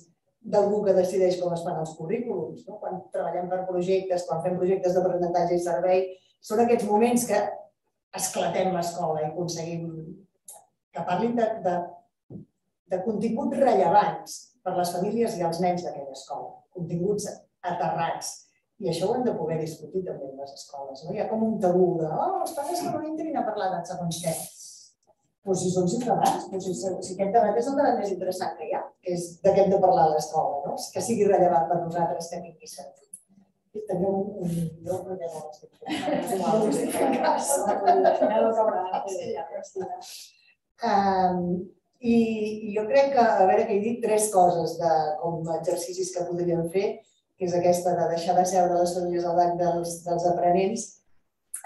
d'algú que decideix com es fan els currículums. No? Quan treballem per projectes, quan fem projectes d'aprenentatge i servei, són aquests moments que esclatem l'escola i aconseguim que parlin de, de, de continguts rellevants per les famílies i els nens d'aquella escola, continguts aterrats. I això ho hem de poder discutir també en les escoles. No? Hi ha com un tabú de, oh, els pares que no entrin a parlar de segons què. Pues si són ciutadans, pues si, si aquest debat és el debat més interessant que hi ha, que és de què hem de parlar a l'escola, no? que sigui rellevant per nosaltres que tingui sentit. I també un, un jo no ja no l'estic fent. Um, I, I jo crec que, a veure, que he dit tres coses de, com exercicis que podríem fer, que és aquesta de deixar de seure les famílies al banc dels, dels aprenents.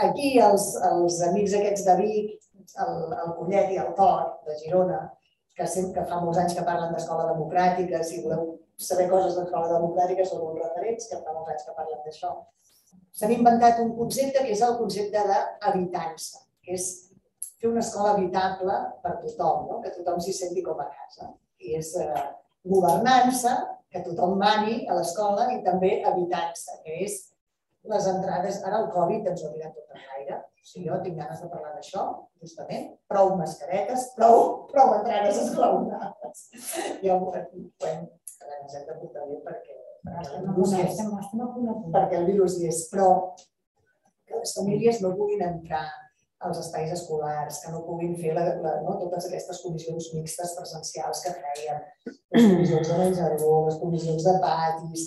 Aquí els, els amics aquests de Vic, el, el Collet i el Tor, de Girona, que, sempre, fa molts anys que parlen d'escola democràtica, si voleu saber coses d'escola democràtica són uns referents que fa molts anys que parlen d'això. S'han inventat un concepte que és el concepte d'habitança, que és fer una escola habitable per tothom, no? que tothom s'hi senti com a casa. I és eh, governança, que tothom mani a l'escola, i també habitança, que és les entrades. Ara el Covid ens ho ha mirat tot en sigui, jo tinc ganes de parlar d'això, justament. Prou mascaretes, prou, prou entrades esclaonades. Ja ho, bueno, ens hem de portar bé perquè, perquè el virus hi és. Perquè el virus hi és, però que les famílies no puguin entrar als espais escolars, que no puguin fer la, la, no, totes aquestes comissions mixtes presencials que feien, les comissions de menjador, les comissions de patis,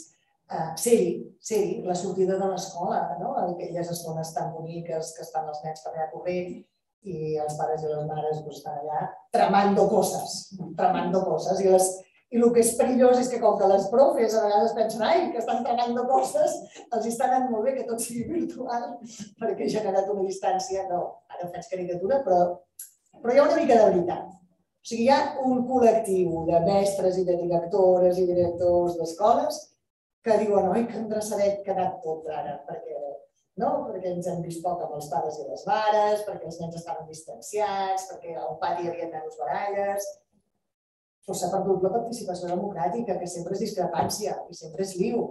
uh, ser-hi, ser-hi, la sortida de l'escola, no? aquelles estones tan boniques que estan els nens per allà corrent i els pares i les mares pues, estan allà tramando coses, tramando coses, i les, i el que és perillós és que com que les profes a vegades pensen ai, que estan de coses, els està anant molt bé que tot sigui virtual perquè he generat una distància. No, ara faig caricatura, però, però hi ha una mica de veritat. O sigui, hi ha un col·lectiu de mestres i de directores i directors d'escoles que diuen, oi, que endreçadet quedat tot ara, perquè, no? perquè ens hem vist poc amb els pares i les mares, perquè els nens estaven distanciats, perquè al pati hi havia menys baralles, però s'ha perdut la participació democràtica, que sempre és discrepància i sempre és liu.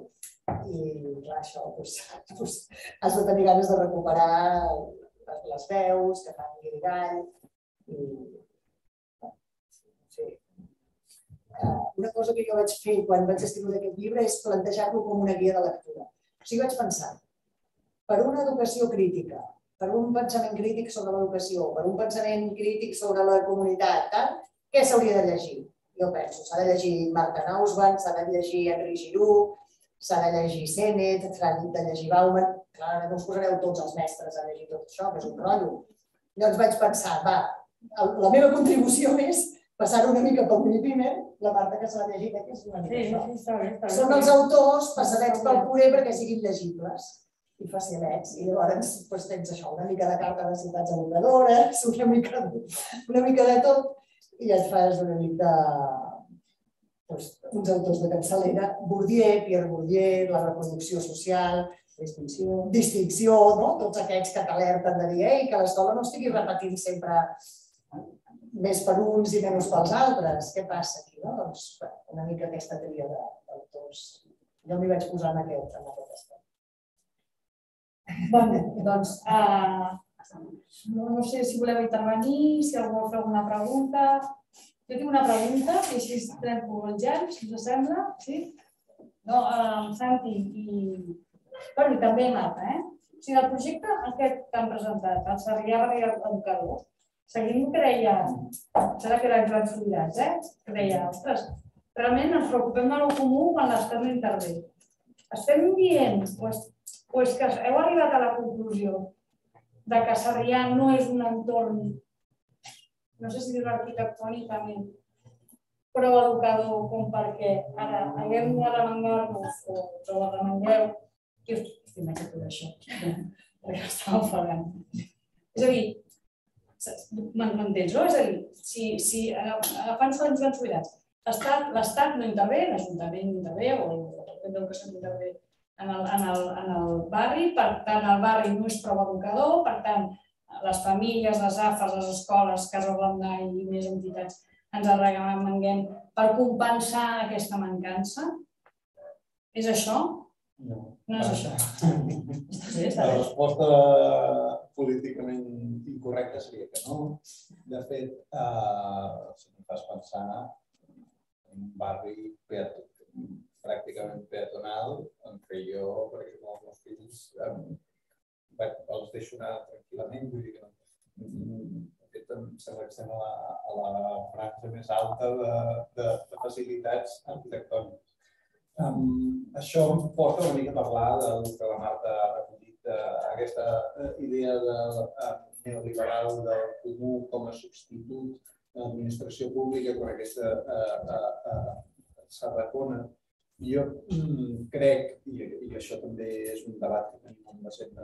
I clar, això, doncs, doncs, has de tenir ganes de recuperar les veus, que fan guirigall. I... Sí. Uh, una cosa que jo vaig fer quan vaig escriure aquest llibre és plantejar-lo com una guia de lectura. O sigui, vaig pensar, per una educació crítica, per un pensament crític sobre l'educació, per un pensament crític sobre la comunitat, tal, què s'hauria de llegir? jo penso, s'ha de llegir Marta Nausban, s'ha de llegir Henri Giroux, s'ha de llegir Sennett, s'ha de llegir Bauman, clar, no us posareu tots els mestres a llegir tot això, que és un rotllo. Llavors vaig pensar, va, la meva contribució és passar una mica pel Pimer, la Marta que s'ha llegit aquí és una mica sí, això. Sí, està bé, està bé. Són els autors passadets pel puré perquè siguin llegibles i facilets. I llavors doncs, tens això, una mica de carta de ciutats educadores, una mica, una mica de tot, i et fas una mica doncs, uns autors de capçalera, Bourdieu, Pierre Bourdieu, la reproducció social, distinció, distinció no? tots aquests que t'alerten de dir Ei, que l'escola no estigui repetint sempre més per uns i menys pels altres. Què passa aquí? No? Doncs, una mica aquesta tria d'autors. Jo m'hi vaig posar en aquest, en aquest aspecte. Bueno, doncs, uh, no, no sé si voleu intervenir, si algú vol fer alguna pregunta. Jo tinc una pregunta, i així trenco el gel, si us sembla. Sí? No, uh, Santi i, bueno, i també Marta, eh? O sigui, el projecte aquest que han presentat, el Sarrià Barrià Educador, seguint creia, serà que eren grans sobirans, eh? Creia, ostres, realment ens preocupem de lo comú quan l'Estat no intervé. Estem dient, o és, que heu arribat a la conclusió de que Sarrià no és un entorn, no sé si dir arquitectònicament, però educador com perquè ara haguem de remengar-nos o ho remengueu, que us estic tot això, perquè enfadant. És a dir, m'entens, no? És a dir, si, si agafant-se les grans sobirans, l'Estat no intervé, l'Ajuntament no intervé, o el Departament d'Educació no intervé en el, en, el, en el barri, per tant el barri no és prou educador, per tant les famílies, les AFAs, les escoles, Casa Blanda i més entitats ens arreglem per compensar aquesta mancança? És això? No. No és això. Sí, La resposta políticament incorrecta seria que no. De fet, eh, si em fas pensar en un barri pràcticament peatonal en què jo, per exemple, els meus fills eh, els deixo anar tranquil·lament, vull dir que no, aquest em sembla que estem a la, a la franja més alta de, de, de facilitats arquitectòniques. Um, això em porta una mica a parlar del que la Marta ha recollit, d'aquesta uh, idea de, uh, neoliberal del comú com a substitut l'administració pública quan aquesta eh, eh, eh, s'arracona. Jo mm, crec, i, i això també és un debat que tenim amb la gent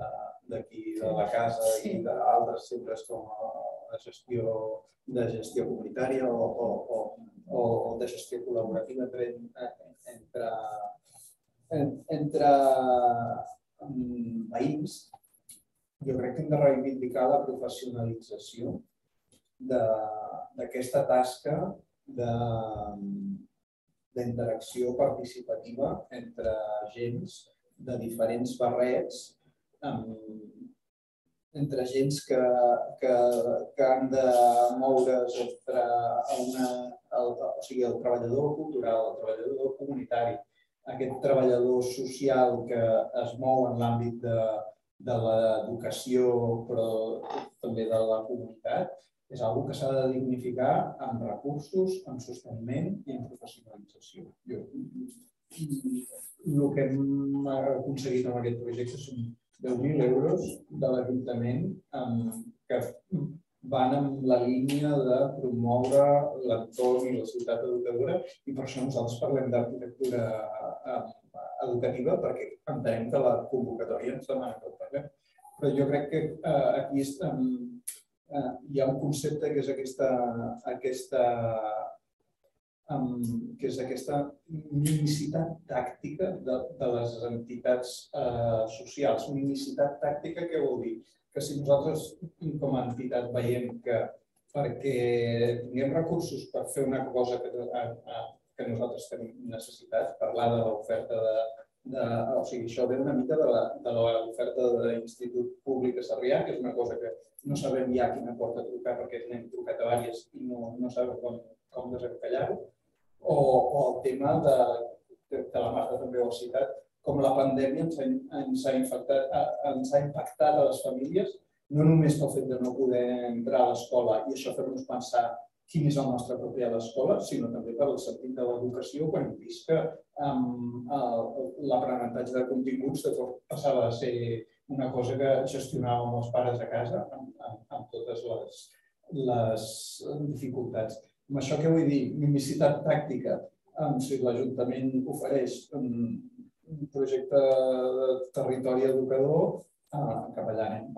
d'aquí de la casa i d'altres centres com la gestió de gestió comunitària o, o, o, o de gestió col·laborativa entre, entre, entre veïns, jo crec que hem de reivindicar la professionalització d'aquesta tasca d'interacció participativa entre agents de diferents barrets, entre agents que, que, que han de moure's entre una, el, o sigui, el treballador cultural, el treballador comunitari, aquest treballador social que es mou en l'àmbit de, de l'educació, però també de la comunitat, és una que s'ha de dignificar amb recursos, amb sosteniment i amb professionalització. Jo, el que hem aconseguit amb aquest projecte són 10.000 euros de l'Ajuntament que van en la línia de promoure l'entorn i la ciutat educadora i per això nosaltres parlem d'arquitectura eh, educativa perquè entenem que la convocatòria ens demana que ho parlem. Però jo crec que eh, aquí eh, hi ha un concepte que és aquesta, aquesta que és aquesta minicitat tàctica de, de les entitats eh, socials. Minicitat tàctica què vol dir? que si nosaltres com a entitat veiem que perquè tinguem recursos per fer una cosa que, a, a, que nosaltres tenim necessitat, parlar de l'oferta de, de, o sigui, això ve una mica de l'oferta de l'Institut Públic de Sarrià, que és una cosa que no sabem ja quina porta trucar perquè n'hem trucat a diverses i no, no sabem com, com desencallar-ho, o, o el tema de, que, que la Marta també ho ha citat, com la pandèmia ens ha, ens ha, infectat, ens ha impactat a les famílies, no només pel fet de no poder entrar a l'escola i això fer-nos pensar quin és el nostre propi a l'escola, sinó també per el sentit de l'educació, quan que um, l'aprenentatge de continguts de tot passava a ser una cosa que gestionàvem els pares a casa amb, amb, amb totes les, les dificultats. Amb això què vull dir? Mimicitat tàctica. Um, si l'Ajuntament ofereix um, un projecte de territori educador, eh, cap allà anem.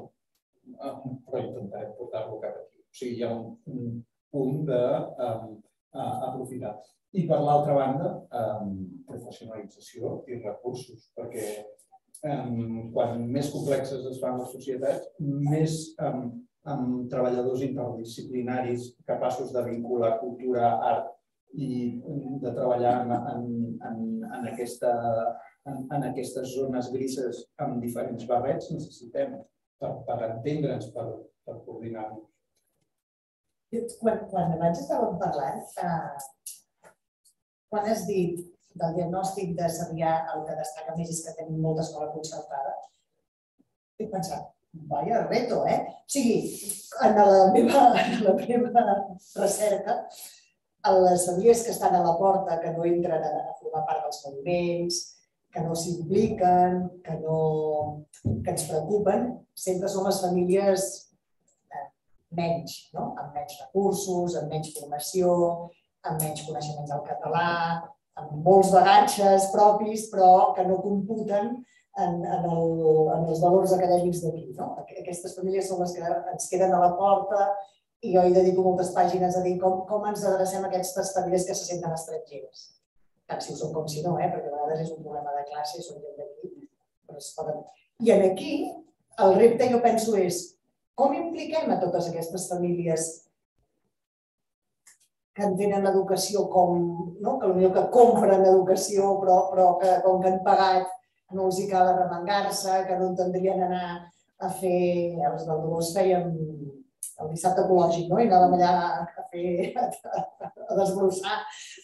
Eh, però intentarem portar-lo cap aquí. O sigui, hi ha un, un punt d'aprofitar. I per l'altra banda, professionalització i recursos, perquè quan més complexes es fan les societats, més amb treballadors interdisciplinaris capaços de vincular cultura, art i de treballar en, en, en, aquesta en, aquestes zones grises amb diferents barrets necessitem per, per entendre'ns, per, per coordinar-nos. Quan, quan abans estàvem parlant, eh, quan has dit del diagnòstic de Sarrià el que destaca més és que tenim molta escola concertada, he pensat, vaya reto, eh? O sigui, en la meva, en la meva recerca, les famílies que estan a la porta, que no entren a formar part dels moviments, que no s'impliquen, que, no, que ens preocupen, sempre són les famílies menys, no? amb menys recursos, amb menys formació, amb menys coneixements del català, amb molts bagatges propis, però que no computen en, en, el, en els valors acadèmics d'aquí. No? Aquestes famílies són les que ens queden a la porta i jo hi dedico moltes pàgines a dir com, com ens adrecem a aquestes famílies que se senten estrangeres tant si ho són com si no, eh? perquè a vegades és un problema de classe, són gent d'aquí, però es poden... I en aquí, el repte jo penso és com impliquem a totes aquestes famílies que entenen l'educació com, no? que potser que compren educació, però, però que com que han pagat no els hi cal arremangar-se, que no entendrien anar a fer, els del Dolors feien el dissabte ecològic, no? i anàvem allà a fer, a, a desbrossar.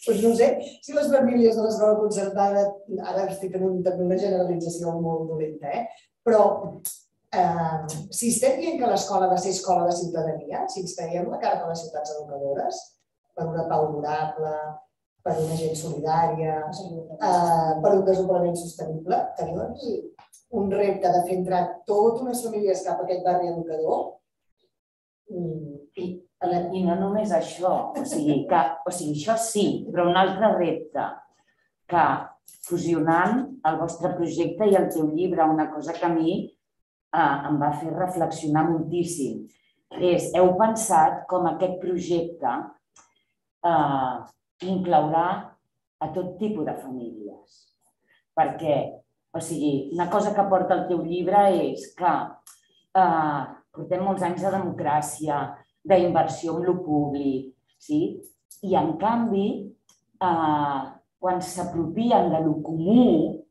Doncs no sé, si les famílies de l'escola concertada, ara estic en un, també una generalització molt dolenta, eh? però eh, si estem dient que l'escola ha de ser escola de ciutadania, si ens creiem la carta de les ciutats educadores, per una pau durable, per una gent solidària, eh, per un desenvolupament sostenible, tenim aquí un repte de fer entrar totes unes famílies cap a aquest barri educador. I, I no només això, o sigui, que, o sigui, això sí, però un altre repte, que fusionant el vostre projecte i el teu llibre, una cosa que a mi eh, em va fer reflexionar moltíssim, és, heu pensat com aquest projecte eh, inclourà a tot tipus de famílies. Perquè, o sigui, una cosa que porta el teu llibre és que eh, portem molts anys de democràcia, d'inversió en lo públic, sí? i en canvi, eh, quan s'apropien de lo comú,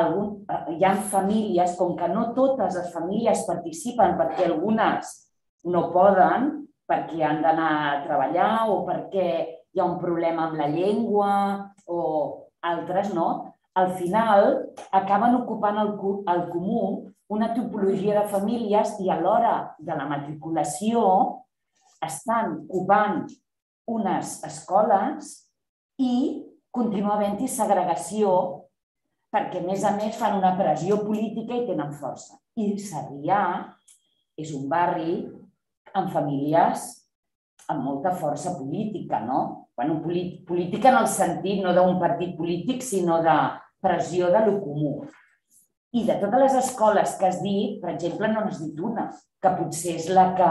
algun, hi ha famílies, com que no totes les famílies participen perquè algunes no poden, perquè han d'anar a treballar o perquè hi ha un problema amb la llengua o altres no, al final acaben ocupant el, el comú una tipologia de famílies i a l'hora de la matriculació estan ocupant unes escoles i continua havent-hi segregació perquè, a més a més, fan una pressió política i tenen força. I Sarrià és un barri amb famílies amb molta força política, no? Bueno, política en el sentit no d'un partit polític, sinó de pressió de lo comú. I de totes les escoles que has dit, per exemple, no n'has dit una, que potser és la que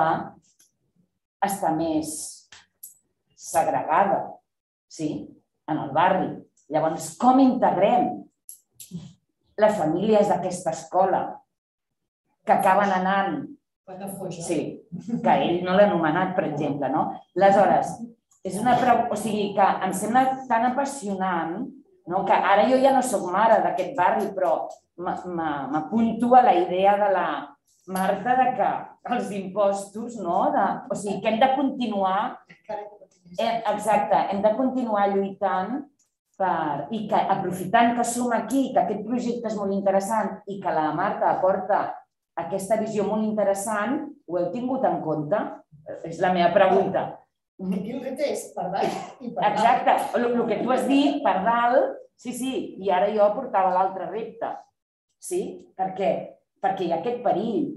està més segregada, sí, en el barri. Llavors, com integrem les famílies d'aquesta escola que acaben anant... Sí, que ell no l'ha anomenat, per exemple, no? Aleshores, és una pregunta, o sigui, que em sembla tan apassionant no? que ara jo ja no sóc mare d'aquest barri, però m'apunto a la idea de la Marta de que els impostos, no? De, o sigui, que hem de continuar, eh, exacte, hem de continuar lluitant per, i que aprofitant que som aquí, que aquest projecte és molt interessant i que la Marta aporta aquesta visió molt interessant, ho heu tingut en compte? És la meva pregunta. Aquí el repte és per dalt i per dalt. Exacte, el, el que tu has dit, per dalt, sí, sí, i ara jo portava l'altre repte. Sí? Per què? Perquè hi ha aquest perill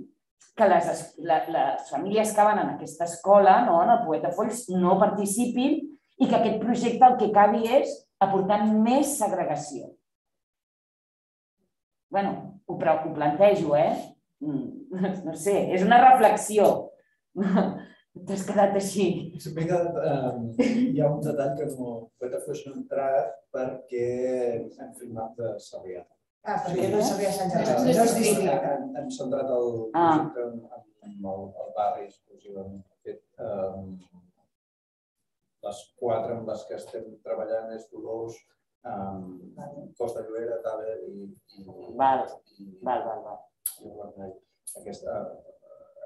que les, les, les famílies que van en aquesta escola, no, en el Poeta Folls, no participin i que aquest projecte el que acabi és aportant més segregació. bueno, ho, ho plantejo, eh? Mm, no sé, és una reflexió. T'has quedat així. Sí, que eh, hi ha un detall que no Poeta Folls no entrat perquè hem filmat de Sarrià. Ah, perquè no sabia Sant Gervasi. No és districte. Hem, hem centrat el ah. projecte en, en el, el barri exclusivament. Fet, um, les quatre amb les que estem treballant és Dolors, um, Costa Llobera, Tave i, i, val. i, val, val, val. i aquesta,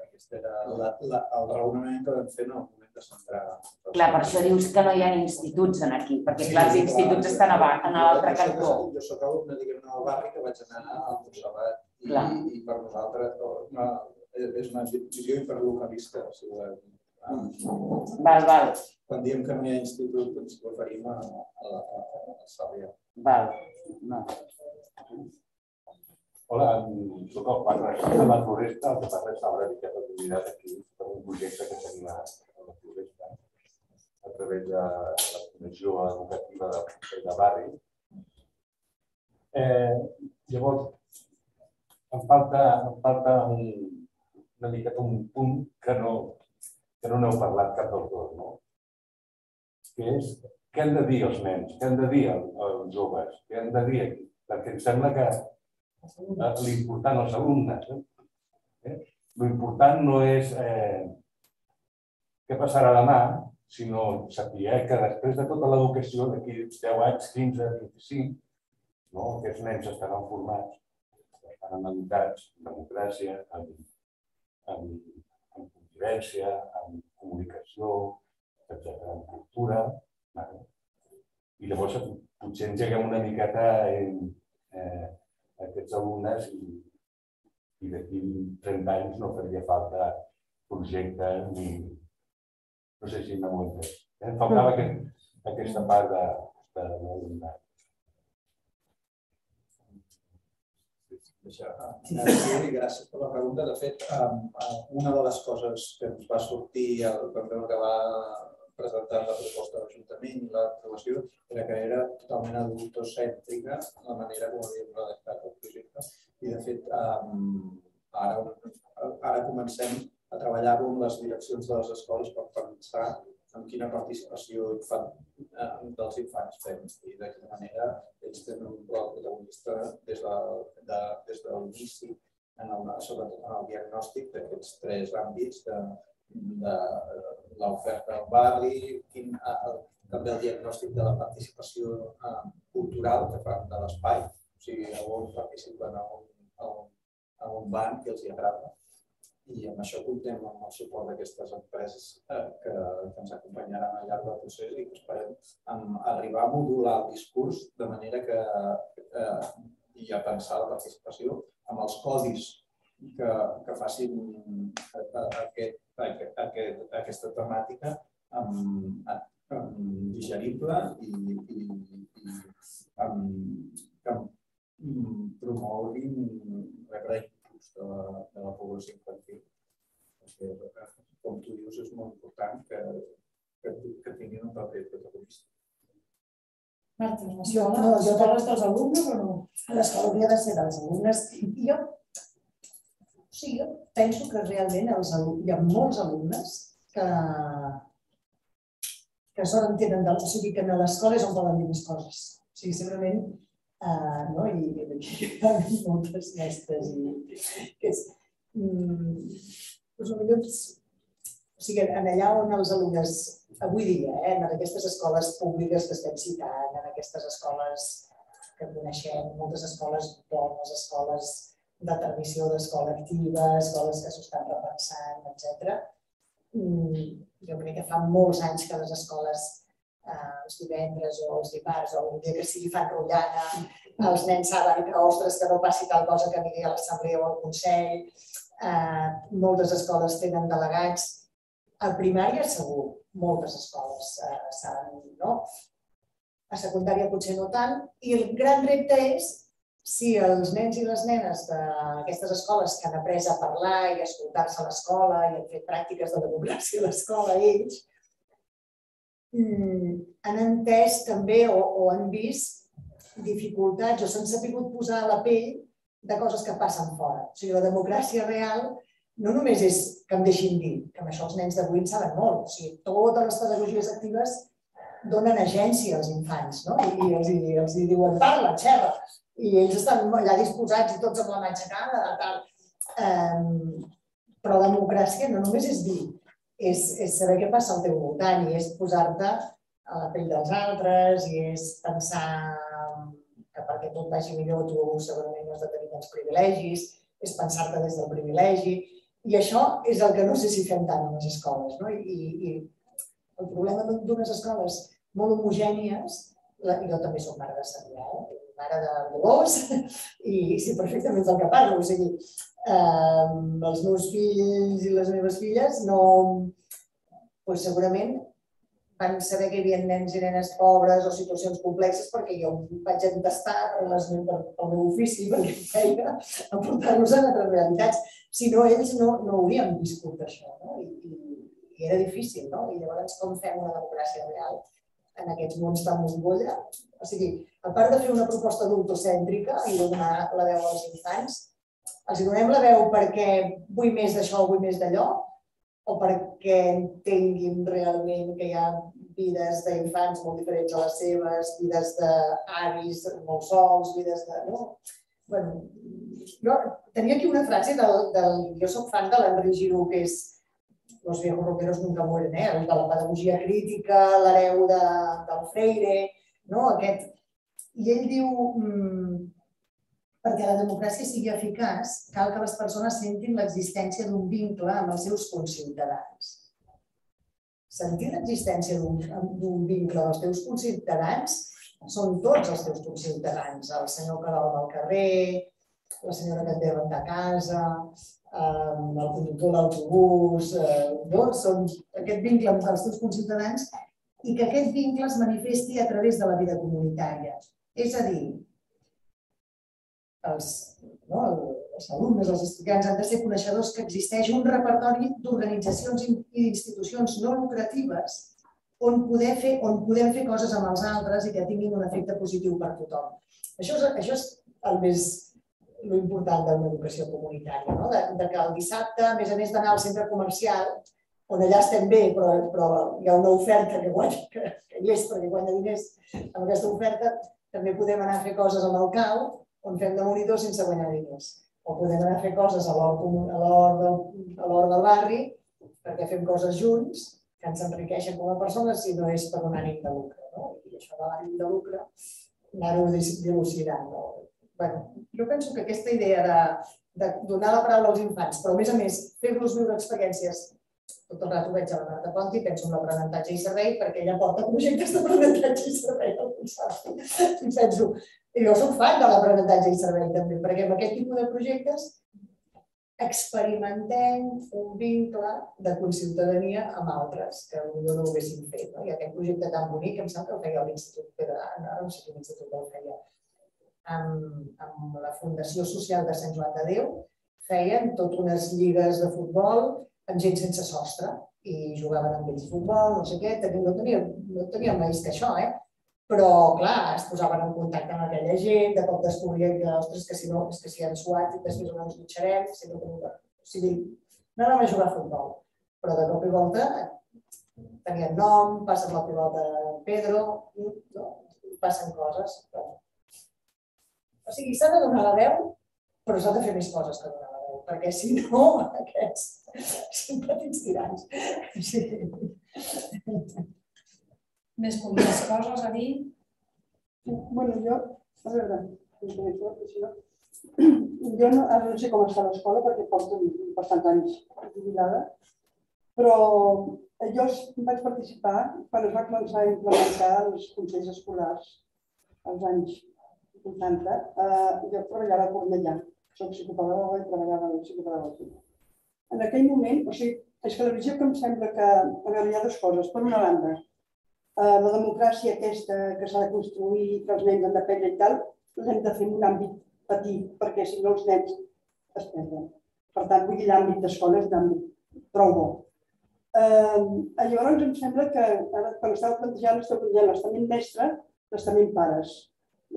aquest era la, la, el raonament que vam fer en el moment de centrar. Clar, per això dius que no hi ha instituts en aquí, perquè clar, els instituts estan a, en l'altre cantó. Jo soc alumne, diguem al barri que vaig anar al Montserrat i, i per nosaltres una, és una visió hiperlocalista, si voleu. Val, val. Quan diem que no hi ha institut, ens referim a, a, a, a, a Sàvia. Val. No. Hola, soc el Juan de la Floresta, el que passa és una miqueta d'unitat aquí per un projecte que tenim a la Floresta a través de la Comissió Educativa del Consell de Barri. Eh, llavors, em falta, em falta un, una miqueta un punt que no, que no n'heu parlat cap dels dos, no? que és què han de dir els nens, què han de dir els joves, què han de dir aquí. Perquè em sembla que l'important als alumnes. Eh? L'important no és eh, què passarà demà, sinó saber que després de tota l'educació, d'aquí 10 anys, 15, 25, no? aquests nens estaran formats, estaran educats en democràcia, en, en convivència, en comunicació, etc., en cultura. Vale? I llavors potser engeguem una miqueta en, eh, aquests alumnes i, i d'aquí 30 anys no faria falta projecte ni... No sé si m'ho entès. Em faltava aquest, aquesta part de, de l'alumnat. Deixa, sí, gràcies per la pregunta. De fet, una de les coses que ens va sortir quan vam acabar presentant la proposta de l'Ajuntament i l'aprovació era que era totalment adultocèntrica la manera com havíem redactat el projecte. I, de fet, ara, ara comencem a treballar amb les direccions de les escoles per pensar en quina participació infant, eh, dels infants fem. I de quina manera ells tenen un rol protagonista des de, de, des de l'inici, sobretot en el diagnòstic d'aquests tres àmbits de, de l'oferta al barri, quin, el, també el diagnòstic de la participació eh, cultural que fan de l'espai, o sigui, on participen a un, a un, a que els agrada, i amb això comptem amb el suport d'aquestes empreses eh, que, ens acompanyaran al llarg del procés i que esperem arribar a modular el discurs de manera que eh, i a pensar la participació amb els codis que, que facin aquest, aquest, aquest, aquesta temàtica amb, digerible i, i, amb, que promoguin de la, de la població infantil. Perquè, com tu dius, és molt important que, que, que tinguin un paper protagonista. Marta, jo, no, jo parles dels alumnes o no? L'escola hauria de ser dels alumnes. I jo, o sigui, jo penso que realment els, hi ha molts alumnes que, que sort tenen del... O sigui, que a l'escola és on poden dir més coses. O sigui, segurament Uh, no? I, i hi ha moltes mestres i que és, mm, doncs millor, o sigui, en allà on els alumnes, avui dia, eh, en aquestes escoles públiques que estem citant, en aquestes escoles que coneixem, moltes escoles bones, escoles de tradició d'escola activa, escoles que s'ho estan repensant, etc. Mm, jo crec que fa molts anys que les escoles eh, els divendres o els dimarts o un dia que sigui fan rotllana, els nens saben que, ostres, que no passi tal cosa que vingui a l'assemblea o al Consell. Eh, moltes escoles tenen delegats. A primària segur, moltes escoles eh, saben, no? A secundària potser no tant. I el gran repte és si els nens i les nenes d'aquestes escoles que han après a parlar i a escoltar-se a l'escola i han fet pràctiques de democràcia a l'escola ells, han entès també o, o han vist dificultats o s'han sabut posar a la pell de coses que passen fora. O sigui, la democràcia real no només és que em deixin dir, que amb això els nens d'avui en saben molt. O sigui, totes les pedagogies actives donen agència als infants, no? I els, i els hi diuen parla, xerra. I ells estan allà disposats i tots amb la mà aixecada, tal. Um, però democràcia no només és dir, és, és saber què passa al teu voltant i és posar-te a la pell dels altres i és pensar que perquè tot vagi millor tu segurament no has de tenir tants privilegis, és pensar-te des del privilegi. I això és el que no sé si fem tant a les escoles. No? I, i el problema d'unes escoles molt homogènies, jo també soc mare de Sarrià, eh? Mare de Dolors, i sé perfectament del que parlo. O sigui, eh, els meus fills i les meves filles no, pues segurament van saber que hi havia nens i nenes pobres o situacions complexes perquè jo vaig entestar per les, per, pel meu ofici, perquè feia, a portar-los a altres realitats. Si no, ells no, no haurien viscut això. No? I, i, I era difícil, no? I llavors com fem una democràcia real en aquests mons tan bombolla? O sigui, a part de fer una proposta adultocèntrica i donar la veu als infants, els donem la veu perquè vull més d'això o vull més d'allò, o perquè entenguin realment que hi ha vides d'infants molt diferents a les seves, vides d'avis molt sols, vides de... No? bueno, jo tenia aquí una frase del, del jo soc fan de l'Enric Giró, que és Los viejos roqueros nunca mueren, eh? el de la pedagogia crítica, l'hereu de, del Freire, no? Aquest... I ell diu, mmm, perquè la democràcia sigui eficaç, cal que les persones sentin l'existència d'un vincle amb els seus conciutadans. Sentir l'existència d'un vincle amb els teus conciutadans són tots els teus conciutadans. El senyor dorm al carrer, la senyora que et ve a casa, el conductor de l'autobús, no? són aquest vincle amb els teus conciutadans i que aquest vincle es manifesti a través de la vida comunitària. És a dir, els, no? els alumnes, els estudiants han de ser coneixedors que existeix un repertori d'organitzacions i d'institucions no lucratives on, poder fer, on podem fer coses amb els altres i que tinguin un efecte positiu per tothom. Això és, això és el més lo important d'una educació comunitària, no? de, de que el dissabte, a més a més d'anar al centre comercial, on allà estem bé, però, però hi ha una oferta que, guanya, que, que hi és perquè guanya diners amb aquesta oferta, també podem anar a fer coses amb el cau, on fem de monitor sense guanyar diners. O podem anar a fer coses a l'hort del, del barri, perquè fem coses junts, que ens enriqueixen com a persones si no és per un ànim de lucre. No? I això de l'ànim de lucre, anar-ho dilucidant. No? Bueno, jo penso que aquesta idea de, de donar la paraula als infants, però a més a més fer-los viure experiències tot el rato veig a la Marta Ponti i penso en l'aprenentatge i servei perquè ella porta projectes d'aprenentatge i servei al Consorci. I penso, jo soc fan de l'aprenentatge i servei també, perquè amb aquest tipus de projectes experimentem un vincle de conciutadania amb altres que potser no ho haguéssim fet. No? I aquest projecte tan bonic, em sembla que el feia l'Institut Pedra, ara no sé quin institut el feia, amb, amb la Fundació Social de Sant Joan de Déu, feien tot unes lligues de futbol amb gent sense sostre i jugaven amb ells futbol, no sé què, no teníem, no teníem més que això, eh? Però, clar, es posaven en contacte amb aquella gent, de cop descobrien que, ostres, que si no, és que si han suat i després no ens dutxarem, si no tenim... O sigui, no anàvem a jugar a futbol, però de cop i volta tenien nom, passen la pilota Pedro, no? passen coses. Però o sigui, s'ha de donar la veu, però s'ha de fer més coses que donar la veu, perquè si no, aquests són petits tirants. Sí. Més, més coses a dir? Bueno, jo, a veure, jo no, ara no sé com està l'escola perquè porto bastants anys jubilada, però jo vaig participar quan es va començar a implementar els consells escolars als anys 80, eh, jo treballava a Cornellà. Soc psicopedagoga i treballava en psicopedagogia. En aquell moment, o sigui, és que la visió que em sembla que, a veure, hi ha dues coses. Per una banda, eh, la democràcia aquesta que s'ha de construir, que els nens han d'aprendre i tal, l'hem de fer en un àmbit petit, perquè si no els nens es perden. Per tant, vull dir, l'àmbit d'escola és un àmbit prou bo. Eh, llavors em sembla que ara, quan estava plantejant l'estament mestre, l'estament pares.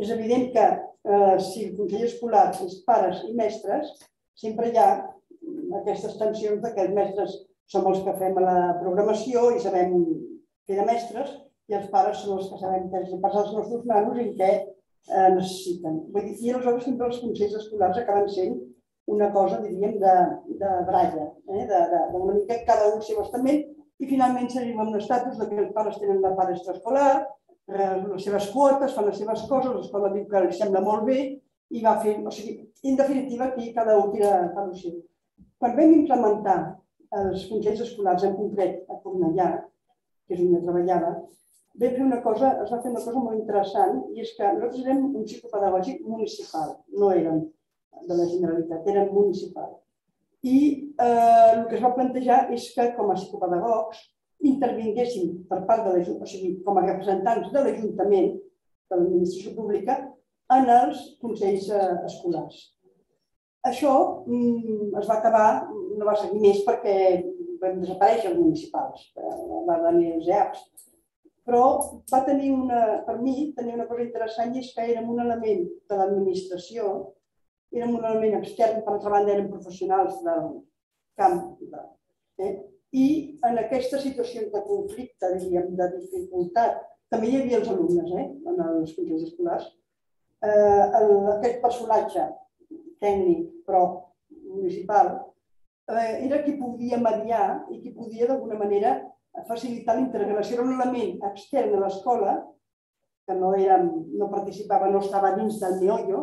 És evident que eh, si el Consell Escolar és pares i mestres, sempre hi ha aquestes tensions de que els mestres som els que fem la programació i sabem que de mestres i els pares són els que sabem què els passa als nostres nanos i què eh, necessiten. Vull dir, I aleshores sempre els consells escolars acaben sent una cosa, diríem, de, de bralla, eh? de, de, de una mica cada un seu estament i finalment s'arriba a un estatus que els pares tenen la part extraescolar, Eh, les seves quotes, fan les seves coses, l'escola diu que li sembla molt bé i va fer... O sigui, en definitiva, aquí cada un tira per lo seu. Quan vam implementar els consells escolars, en concret a Cornellà, que és on jo treballava, vam fer una cosa, es va fer una cosa molt interessant i és que nosaltres érem un psicopedagògic municipal, no érem de la Generalitat, érem municipal. I eh, el que es va plantejar és que com a psicopedagogs intervinguessin per part de l'Ajuntament, o sigui, com a representants de l'Ajuntament, de l'administració pública, en els consells eh, escolars. Això mm, es va acabar, no va seguir més perquè van desaparèixer els municipals, eh, va venir els EAPs. Però va tenir una, per mi, tenia una cosa interessant i és que érem un element de l'administració, érem un element extern, per altra banda érem professionals del camp, eh? I en aquesta situació de conflicte, diríem, de dificultat, també hi havia els alumnes, eh, en els consells escolars, eh, el, aquest personatge tècnic, però municipal, eh, era qui podia mediar i qui podia d'alguna manera facilitar l'integració. Era un element extern a l'escola, que no, érem, no participava, no estava dins del meollo,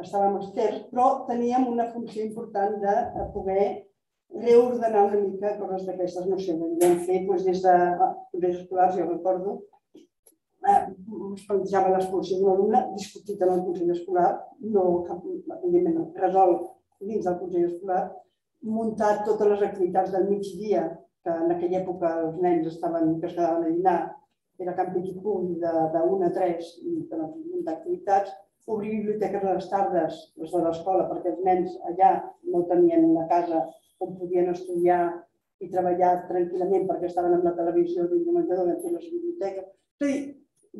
estàvem externs, però teníem una funció important de poder reordenar una mica coses d'aquestes, no sé, ho vam fer doncs, des de consells escolars, jo recordo, eh, es plantejava l'expulsió d'un alumne discutit en el Consell Escolar, no, evidentment, resolt dins del Consell Escolar, muntat totes les activitats del migdia, que en aquella època els nens estaven, que es quedaven a dinar, era camp petit punt 1 a 3 i muntar activitats, obrir biblioteques a les tardes, les de l'escola, perquè els nens allà no tenien una casa on podien estudiar i treballar tranquil·lament perquè estaven amb la televisió dins del menjador i les biblioteques. És a dir,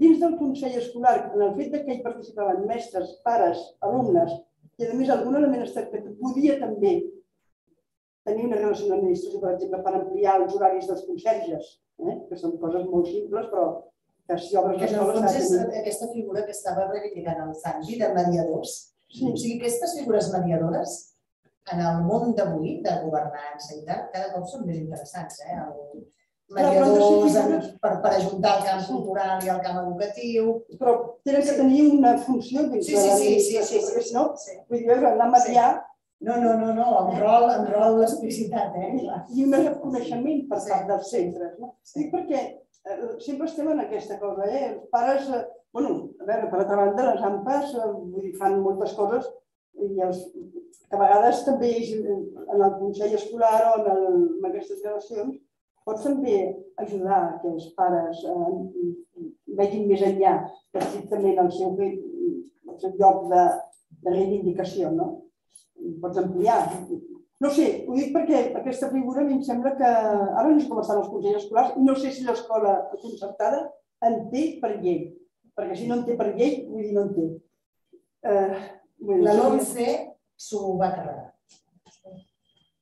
dins del Consell Escolar, en el fet que hi participaven mestres, pares, alumnes, i a més algun element que podia també tenir una relació amb l'administració, per exemple, per ampliar els horaris dels conserges, eh? que són coses molt simples, però que si obres en el fons és aquesta figura que estava reivindicant el Sanji de mediadors. Sí. O sigui, aquestes figures mediadores en el món d'avui, de governança i tal, cada cop són més interessants. Eh? El, mediadors en, per, per ajuntar el camp cultural i el camp educatiu. Però tenen que tenir una funció dins sí, sí, sí, sí, sí, sí, sí, no, sí. vull dir, anar a mediar... No, no, no, no, amb rol, amb rol l'explicitat, eh? I un reconeixement per part dels centres. No? Sí. perquè eh, sempre estem en aquesta cosa, eh? Els pares, eh, bueno, a veure, per altra banda, les AMPAs eh, vull dir, fan moltes coses i els, que a vegades també en el Consell Escolar o en, el, en aquestes gravacions pot també ajudar que els pares eh, vegin més enllà que estrictament el seu, el seu lloc de, de reivindicació, no? Pots ampliar. No sé, ho dic perquè aquesta figura a mi em sembla que... Ara no sé com estan els consells escolars i no sé si l'escola concertada en té per llei. Perquè si no en té per llei, vull dir, no en té. Eh, bueno, la LOMCE s'ho va carregar.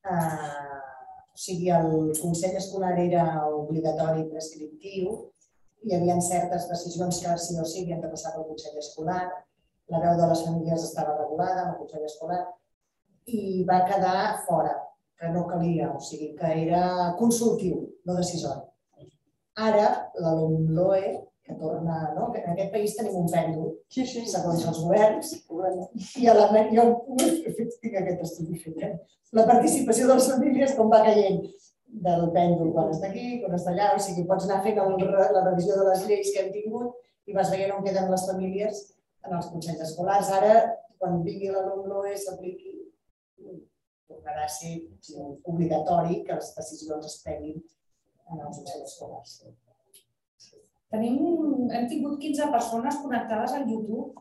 Uh, o sigui, el Consell Escolar era obligatori prescriptiu, hi havia certes decisions que sí o sí havien de passar pel Consell Escolar, la veu de les famílies estava regulada amb el Consell Escolar i va quedar fora, que no calia, o sigui, que era consultiu, no decisori. Ara, la LOMLOE que torna, no? que en aquest país tenim un pèndol, sí, sí. segons els governs, i a la, jo tinc aquest estudi fet, eh? la participació de les famílies com va caient del pèndol quan està aquí, quan està allà, o sigui, pots anar fent el, la revisió de les lleis que hem tingut i vas veient on queden les famílies en els consells escolars. Ara, quan vingui l'alumne s'apliqui, tornarà a ser obligatori que les decisions es prenguin en els consells escolars. Tenim, hem tingut 15 persones connectades al YouTube,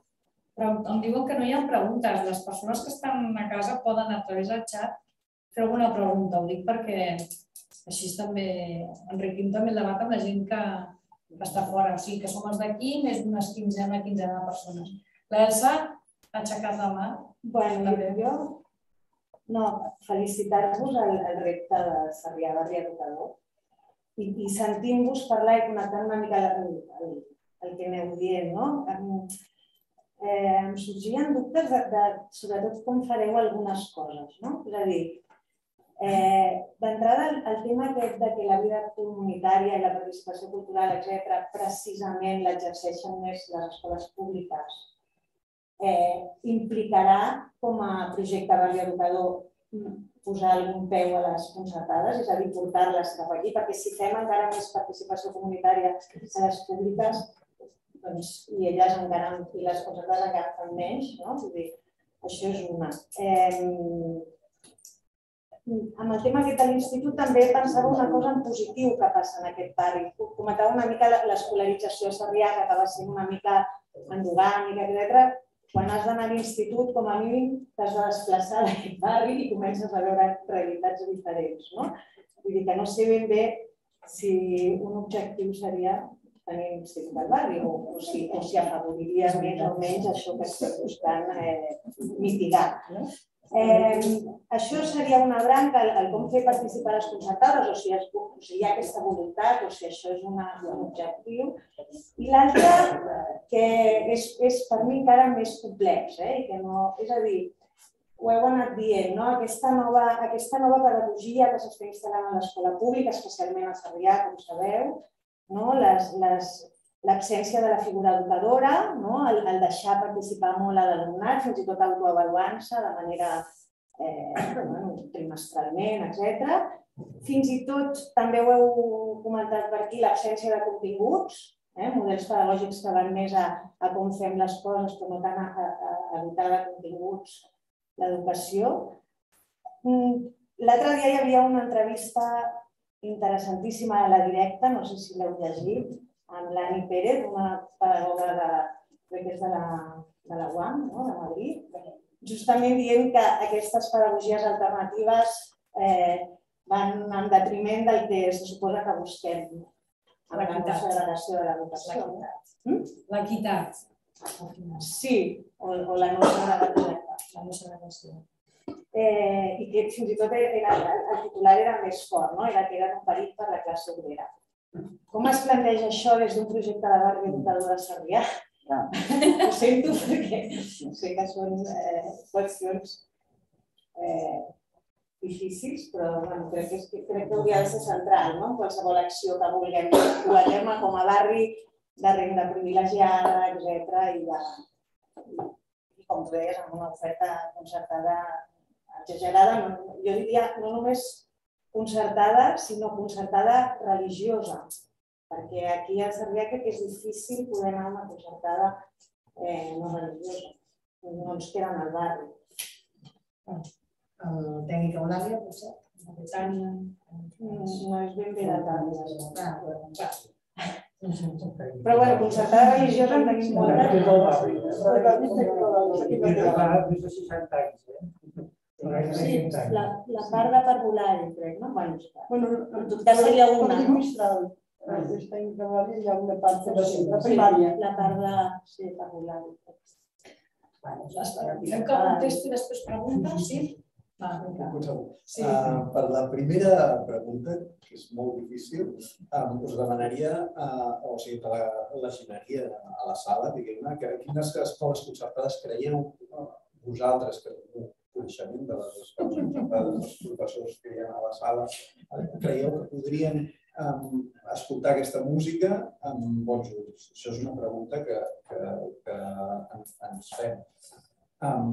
però em diuen que no hi ha preguntes. Les persones que estan a casa poden a través del xat fer alguna pregunta. Ho dic perquè així també enriquim també el debat amb la gent que, està fora. O sigui, que som els d'aquí més d'unes quinzena, quinzena de persones. L'Elsa ha aixecat la mà. Bueno, també. jo, no, felicitar-vos el, el repte de Sarrià Barri Educador i, i sentint-vos parlar i connectant una mica el, el, el que aneu dient, no? Em, eh, em sorgien dubtes de, de, sobretot com fareu algunes coses, no? És a dir, eh, d'entrada el, el tema aquest de que la vida comunitària i la participació cultural, etc., precisament l'exerceixen més les escoles públiques, eh, implicarà com a projecte barri educador posar algun peu a les concertades, és a dir, portar-les cap aquí, perquè si fem encara més participació comunitària a les públiques, doncs, i elles encara, i les concertades encara fan menys, no? Vull dir, això és una. Eh, amb el tema aquest de l'institut també pensava una cosa en positiu que passa en aquest barri. Comentava una mica l'escolarització a Sarrià, que acaba sent una mica endogàmica, etc quan has d'anar a l'institut, com a mínim, t'has de desplaçar d'aquest barri i comences a veure realitats diferents. No? Vull dir que no sé ben bé si un objectiu seria tenir l'institut del barri o, o, si, o si afavoriria més o menys això que estem buscant eh, mitigar. No? Eh, això seria una branca, el, el com fer participar les concertades, o si, es, o si hi ha aquesta voluntat, o si això és una, un objectiu. I l'altre, que és, és per mi encara més complex, eh? I que no, és a dir, ho heu anat dient, no? aquesta, nova, aquesta nova pedagogia que s'està instal·lant a l'escola pública, especialment a Sarrià, com sabeu, no? les, les, l'absència de la figura educadora, no? el, el deixar participar molt a l'alumnat, fins i tot autoavaluant-se de manera eh, bueno, trimestralment, etc. Fins i tot, també ho heu comentat per aquí, l'absència de continguts, eh? models pedagògics que van més a, a com fem les coses, però no tant a, a, a dotar de continguts l'educació. Mm, l'altre dia hi havia una entrevista interessantíssima a la directa, no sé si l'heu llegit, amb l'Ani Pérez, una pedagoga de, crec que és de la, de la UAM, no? de Madrid, justament dient que aquestes pedagogies alternatives eh, van en detriment del que se suposa que busquem amb la segregació de l'educació. Mm? L'equitat. Sí, o, o la no segregació. La no segregació. Eh, I que fins i tot era, el titular era més fort, no? era que era un perill per la classe obrera. Com es planteja això des d'un projecte de barri educador de Sarrià? Clar. Ho sento perquè sé que són eh, qüestions eh, difícils, però bueno, crec, que, crec que hauria de ser central no? qualsevol acció que vulguem dur a terme com a barri de renda privilegiada, etc. I, de, i com tu deies, amb una oferta concertada exagerada, no, jo diria no només concertada, sinó concertada religiosa, perquè aquí a Sarrià crec que és difícil poder anar a una concertada eh, no religiosa, no ens queden al barri. El tècnic Eulàlia, potser? La Betània. Mm, No és ben bé de tant. Ah. Però bueno, concertada religiosa en tenim molta. És el barri. Des de- des de 60 anys, eh? Sí, 60 anys. la, la part de parvulari, crec, no? Bueno, Bueno, en tot cas seria una, no? Mistral. Està en Eulàlia hi ha una part de la primària. La part de sí, parvulari. Bueno, ja està. Fem que contesti i després pregunta, sí? Va, vinga. Un segon. Sí. Uh, per la primera pregunta, que és molt difícil, um, us demanaria, uh, o sigui, que la, la xineria a la sala, diguem-ne, que quines escoles concertades creieu uh, vosaltres, que teniu coneixement de les escoles concertades, dels professors que hi ha a la sala, eh, creieu que podrien um, escoltar aquesta música amb bons ulls? Això és una pregunta que, que, que ens, ens fem. Um,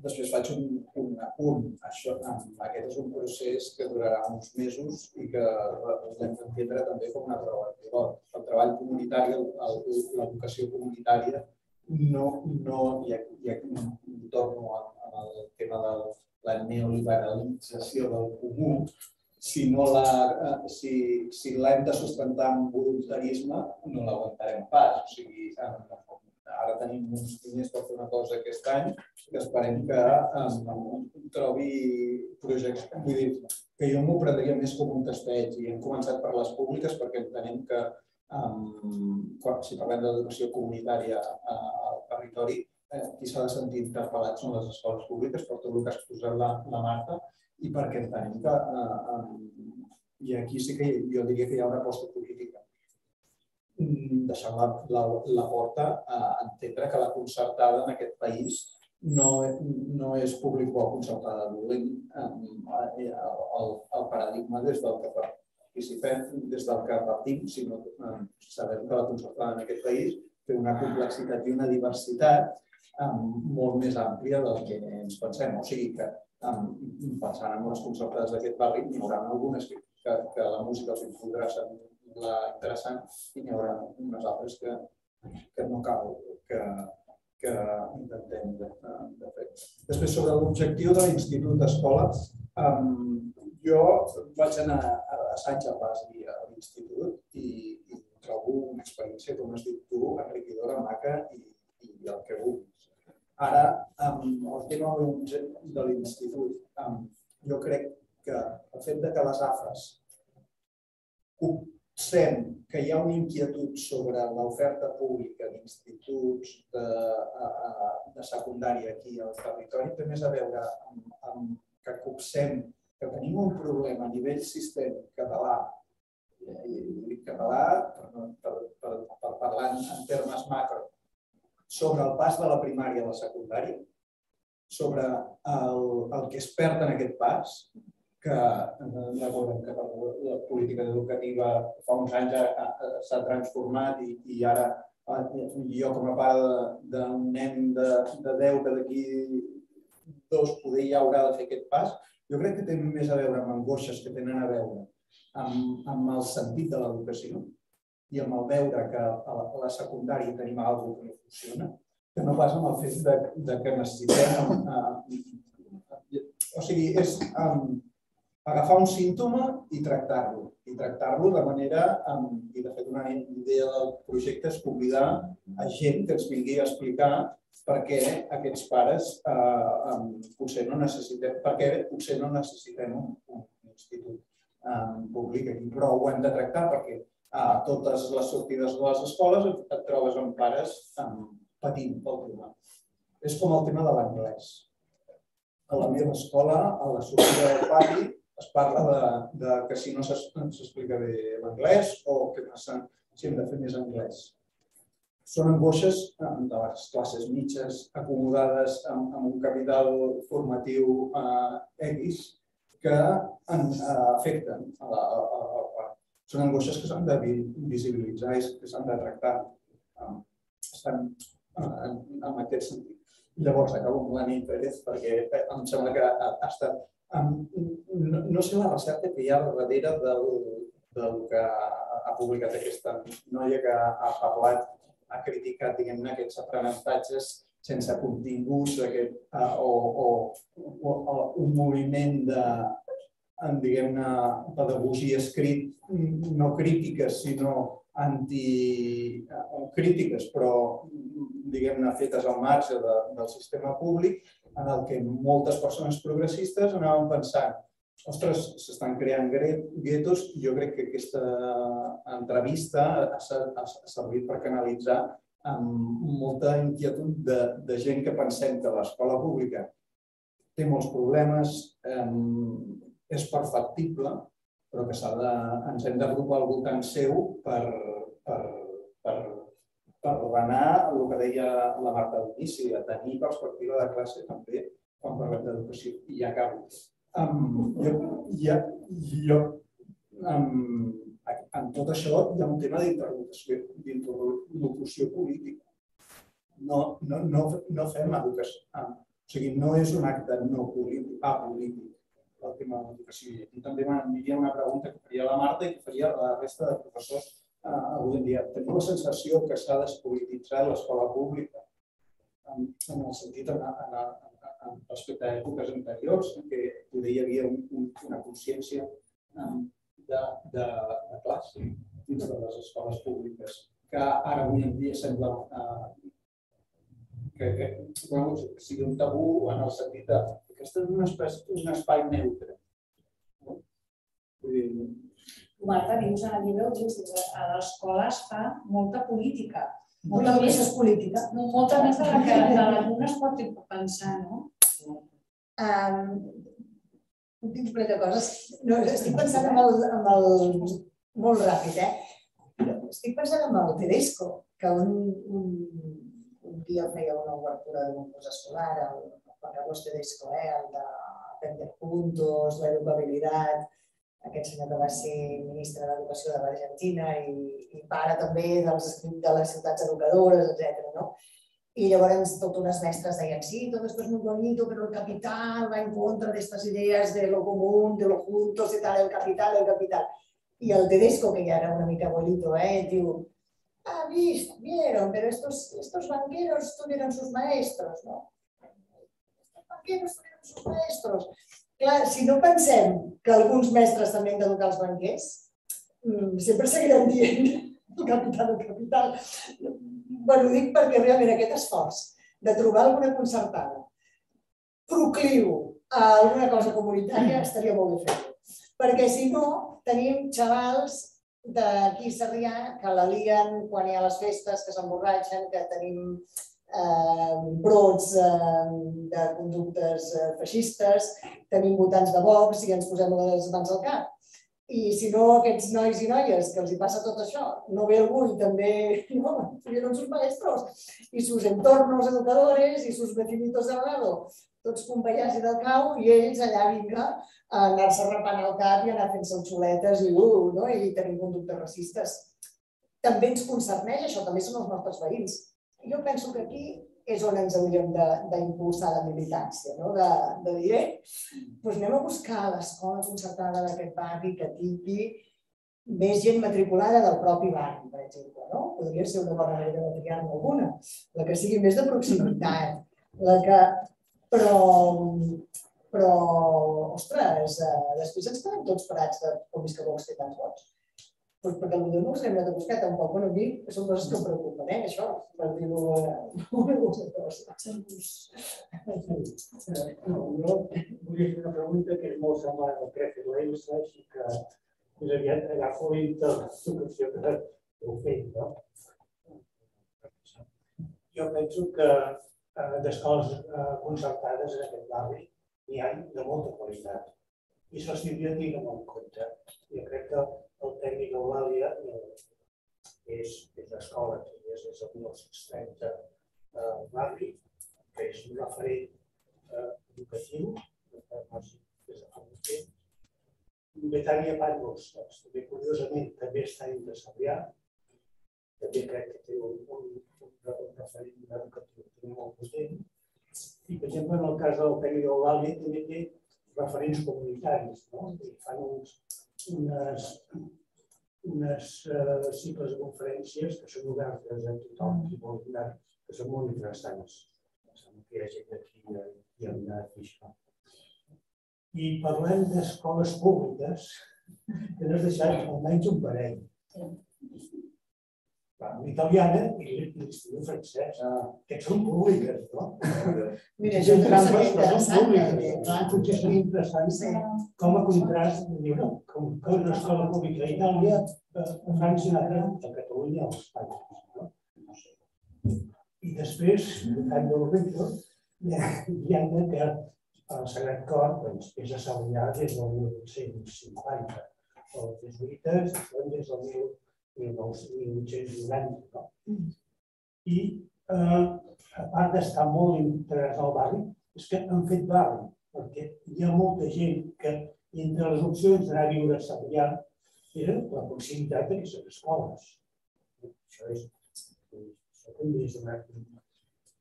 Després faig un, un apunt. Això, um, aquest és un procés que durarà uns mesos i que l'hem d'entendre també com una prova pilot. El treball comunitari, l'educació comunitària, no, no i aquí, i aquí torno al tema de la neoliberalització del comú, si no la, eh, si, si l'hem de sustentar amb voluntarisme, no l'aguantarem pas. O sigui, ara tenim uns diners per fer una cosa aquest any que esperem que um, trobi projectes. Vull dir, que jo m'ho prendria més com un testeig i hem començat per les públiques perquè entenem que um, quan, si parlem d'educació comunitària uh, al territori, eh, qui s'ha de sentir interpel·lat són les escoles públiques per tot el que ha exposat la, la Marta i perquè entenem que, uh, um, i aquí sí que jo diria que hi ha una aposta política mm, deixant la, la, la porta a entendre que la concertada en aquest país no, no és públic o concertada dolent. Eh, el, el paradigma des del que participem, des del que partim, sinó eh, sabem que la concertada en aquest país té una complexitat i una diversitat eh, molt més àmplia del que ens pensem. O sigui que pensant en les concertades d'aquest barri, n'hi haurà algunes que, que, que la música els podrà semblar interessant i n'hi haurà unes altres que, que no cal que, que intentem de, fer. Després, sobre l'objectiu de l'Institut d'Escola, jo vaig anar a, a Sant Gervasi a l'institut i, i trobo una experiència, com has dit tu, enriquidora, maca i, i el que vulguis. Ara, um, el tema de l'institut, jo crec que el fet de que les AFAS obsem que hi ha una inquietud sobre l'oferta pública d'instituts de, de secundària aquí al territori té més a veure amb, amb que copsem que tenim un problema a nivell sistèmic català, i dic català per, per, per, per parlar en termes macro, sobre el pas de la primària a la secundària, sobre el, el que es perd en aquest pas, que recordem que la política educativa fa uns anys s'ha transformat i, i ara jo com a pare d'un nen de, de 10 que d'aquí dos poder ja haurà de fer aquest pas, jo crec que té més a veure amb angoixes que tenen a veure amb, amb el sentit de l'educació i amb el veure que a la, a la secundària tenim alguna que no funciona, que no pas amb el fet de, de que necessitem... Uh, o sigui, és, um, agafar un símptoma i tractar-lo. I tractar-lo de manera, i de fet una idea del projecte és convidar a gent que ens vingui a explicar per què aquests pares eh, potser no necessitem, per què potser no necessitem un, un institut eh, públic aquí, però ho hem de tractar perquè a totes les sortides de les escoles et trobes amb pares patint pel tema. És com el tema de l'anglès. A la meva escola, a la sortida del pati, es parla de, de que si no s'explica bé l'anglès o que si hem de fer més anglès. Són angoixes de les classes mitges, acomodades amb, un capital formatiu eh, X, que en, eh, afecten a la, a, a, Són angoixes que s'han de visibilitzar i que s'han de tractar. Eh, estan eh, en, en aquest sentit. Llavors, acabo amb la nit Pérez, perquè em sembla que ha, estat no, no sé la recerca que hi ha darrere del, del que ha publicat aquesta noia que ha parlat, ha criticat, diguem-ne, aquests aprenentatges sense continguts aquest, uh, o, o, o, o, un moviment de, diguem-ne, pedagogia escrit, no crítiques, sinó anti, crítiques, però diguem-ne, fetes al marge de, del sistema públic, en el que moltes persones progressistes anaven pensant ostres, s'estan creant guetos i jo crec que aquesta entrevista ha, ha servit per canalitzar amb molta inquietud de, de gent que pensem que l'escola pública té molts problemes, eh, és perfectible, però que de, ens hem d'agrupar al voltant seu per, per, per per ordenar el que deia la Marta d'inici, de tenir perspectiva de classe també quan parlem d'educació. I ja acabo. Um, jo, ja, jo um, en tot això hi ha un tema d'interlocució política. No, no, no, no fem educació. Um, o sigui, no és un acte no polític, apolític el tema de l'educació. I també m'aniria una pregunta que faria la Marta i que faria la resta de professors eh, avui en dia. Tenim la sensació que s'ha despolititzat l'escola pública en, en el sentit en, en, en, en, respecte a èpoques anteriors en què hi havia un, un, una consciència de, de, de classe dins de les escoles públiques que ara avui en dia sembla eh, que, que bueno, sigui un tabú en el sentit de aquest és un espai, un espai neutre. Vull dir, Marta, dius en el llibre, dius a l'escola es fa molta política. Molta més és política. Molta més de la que de l'alumne es pot pensar, no? Um, un parell de coses. No, estic pensant en el, en el... Molt ràpid, eh? Estic pensant en el Tedesco, que un, un, un dia feia una obertura d'un curs escolar, el Carlos Tedesco, eh? el de Aprender Juntos, la educabilitat, aquest senyor que va ser ministre d'Educació de l'Argentina i, i pare també dels, de les ciutats educadores, etc. ¿no? Y llavors totes unes mestres deien, sí, todo esto es muy bonito, pero el capital va en contra de estas ideas de lo común, de lo juntos y tal, el capital, el capital. Y el Tedesco, que ya era una mica abuelito, eh, diu, ah, vist, vieron, pero estos, estos banqueros tuvieron sus maestros, ¿no? Estos banqueros tuvieron sus maestros. Clar, si no pensem que alguns mestres també han d'educar els banquers, mm, sempre seguirem dient el capital, el capital. Bé, ho dic perquè realment aquest esforç de trobar alguna concertada procliu a alguna cosa comunitària estaria molt bé fer Perquè si no, tenim xavals d'aquí Sarrià que la liguen quan hi ha les festes, que s'emborratxen, que tenim brots eh, de conductes eh, feixistes, tenim votants de Vox i ens posem les mans al cap. I si no, aquests nois i noies que els hi passa tot això, no ve algú i també no, tuvieron sus maestros i sus entornos educadores i sus vecinitos de lado, tots companyats i del cau i ells allà vinga a anar-se rapant el cap i anar fent-se xuletes i, uh, no? i tenir conductes racistes. També ens concerneix això, també són els nostres veïns jo penso que aquí és on ens hauríem d'impulsar la militància, no? de, de dir, eh, doncs anem a buscar l'escola concertada d'aquest barri que tingui més gent matriculada del propi barri, per exemple. No? Podria ser una bona manera de triar-ne alguna, la que sigui més de proximitat, la que... però Però, ostres, eh, després ens quedem tots parats de com és que vols fer tants vots. Pues perquè potser no els hem anat a buscar tampoc. Bueno, a mi són coses que em preocupen, eh, això, per dir-ho alguna cosa. No, jo volia fer una pregunta que és molt semblant al que ha fet l'Elsa, així que més aviat agafo la interlocució que heu fet, no? Jo penso que eh, d'escoles eh, concertades en aquest barri n'hi ha de molta qualitat. I s'hauria de tenir en compte. Jo crec que el tècnic Eulàlia eh, és, és l'escola que és des del 1930 al barri, que és un referent eh, educatiu, des de fa molt temps. Betània Panos, també curiosament, també està en de Sabrià, també crec que té un, un, un, un referent educatiu molt potent. I, per exemple, en el cas del tècnic Eulàlia també té referents comunitaris, no? Fan uns, unes, unes uh, cicles de conferències que són obertes a tothom anar, que són molt interessants. Sembla que hi ha gent aquí i hi ha anat i. I parlem d'escoles públiques, que n'has deixat almenys un parell. L'italiana i l'institut francès. Aquests són públiques, no? Mira, això Són també trampes, seria però són interessant, públiques. clar. Potser seria interessant Sí. com a contrast, diu, no, com que una escola pública a Itàlia, a França, a Catalunya, a Espanya. No? I després, tant del Víctor, hi ha, que el Sagrat Cor doncs, és a Sabrià des del 1850. Els jesuïtes són des del 1890. No? I eh, a part d'estar molt integrats al barri, és que han fet barri, perquè hi ha molta gent que entre les opcions d'anar a viure a Sabrià era la proximitat d'aquestes escoles. Això és, això també és una...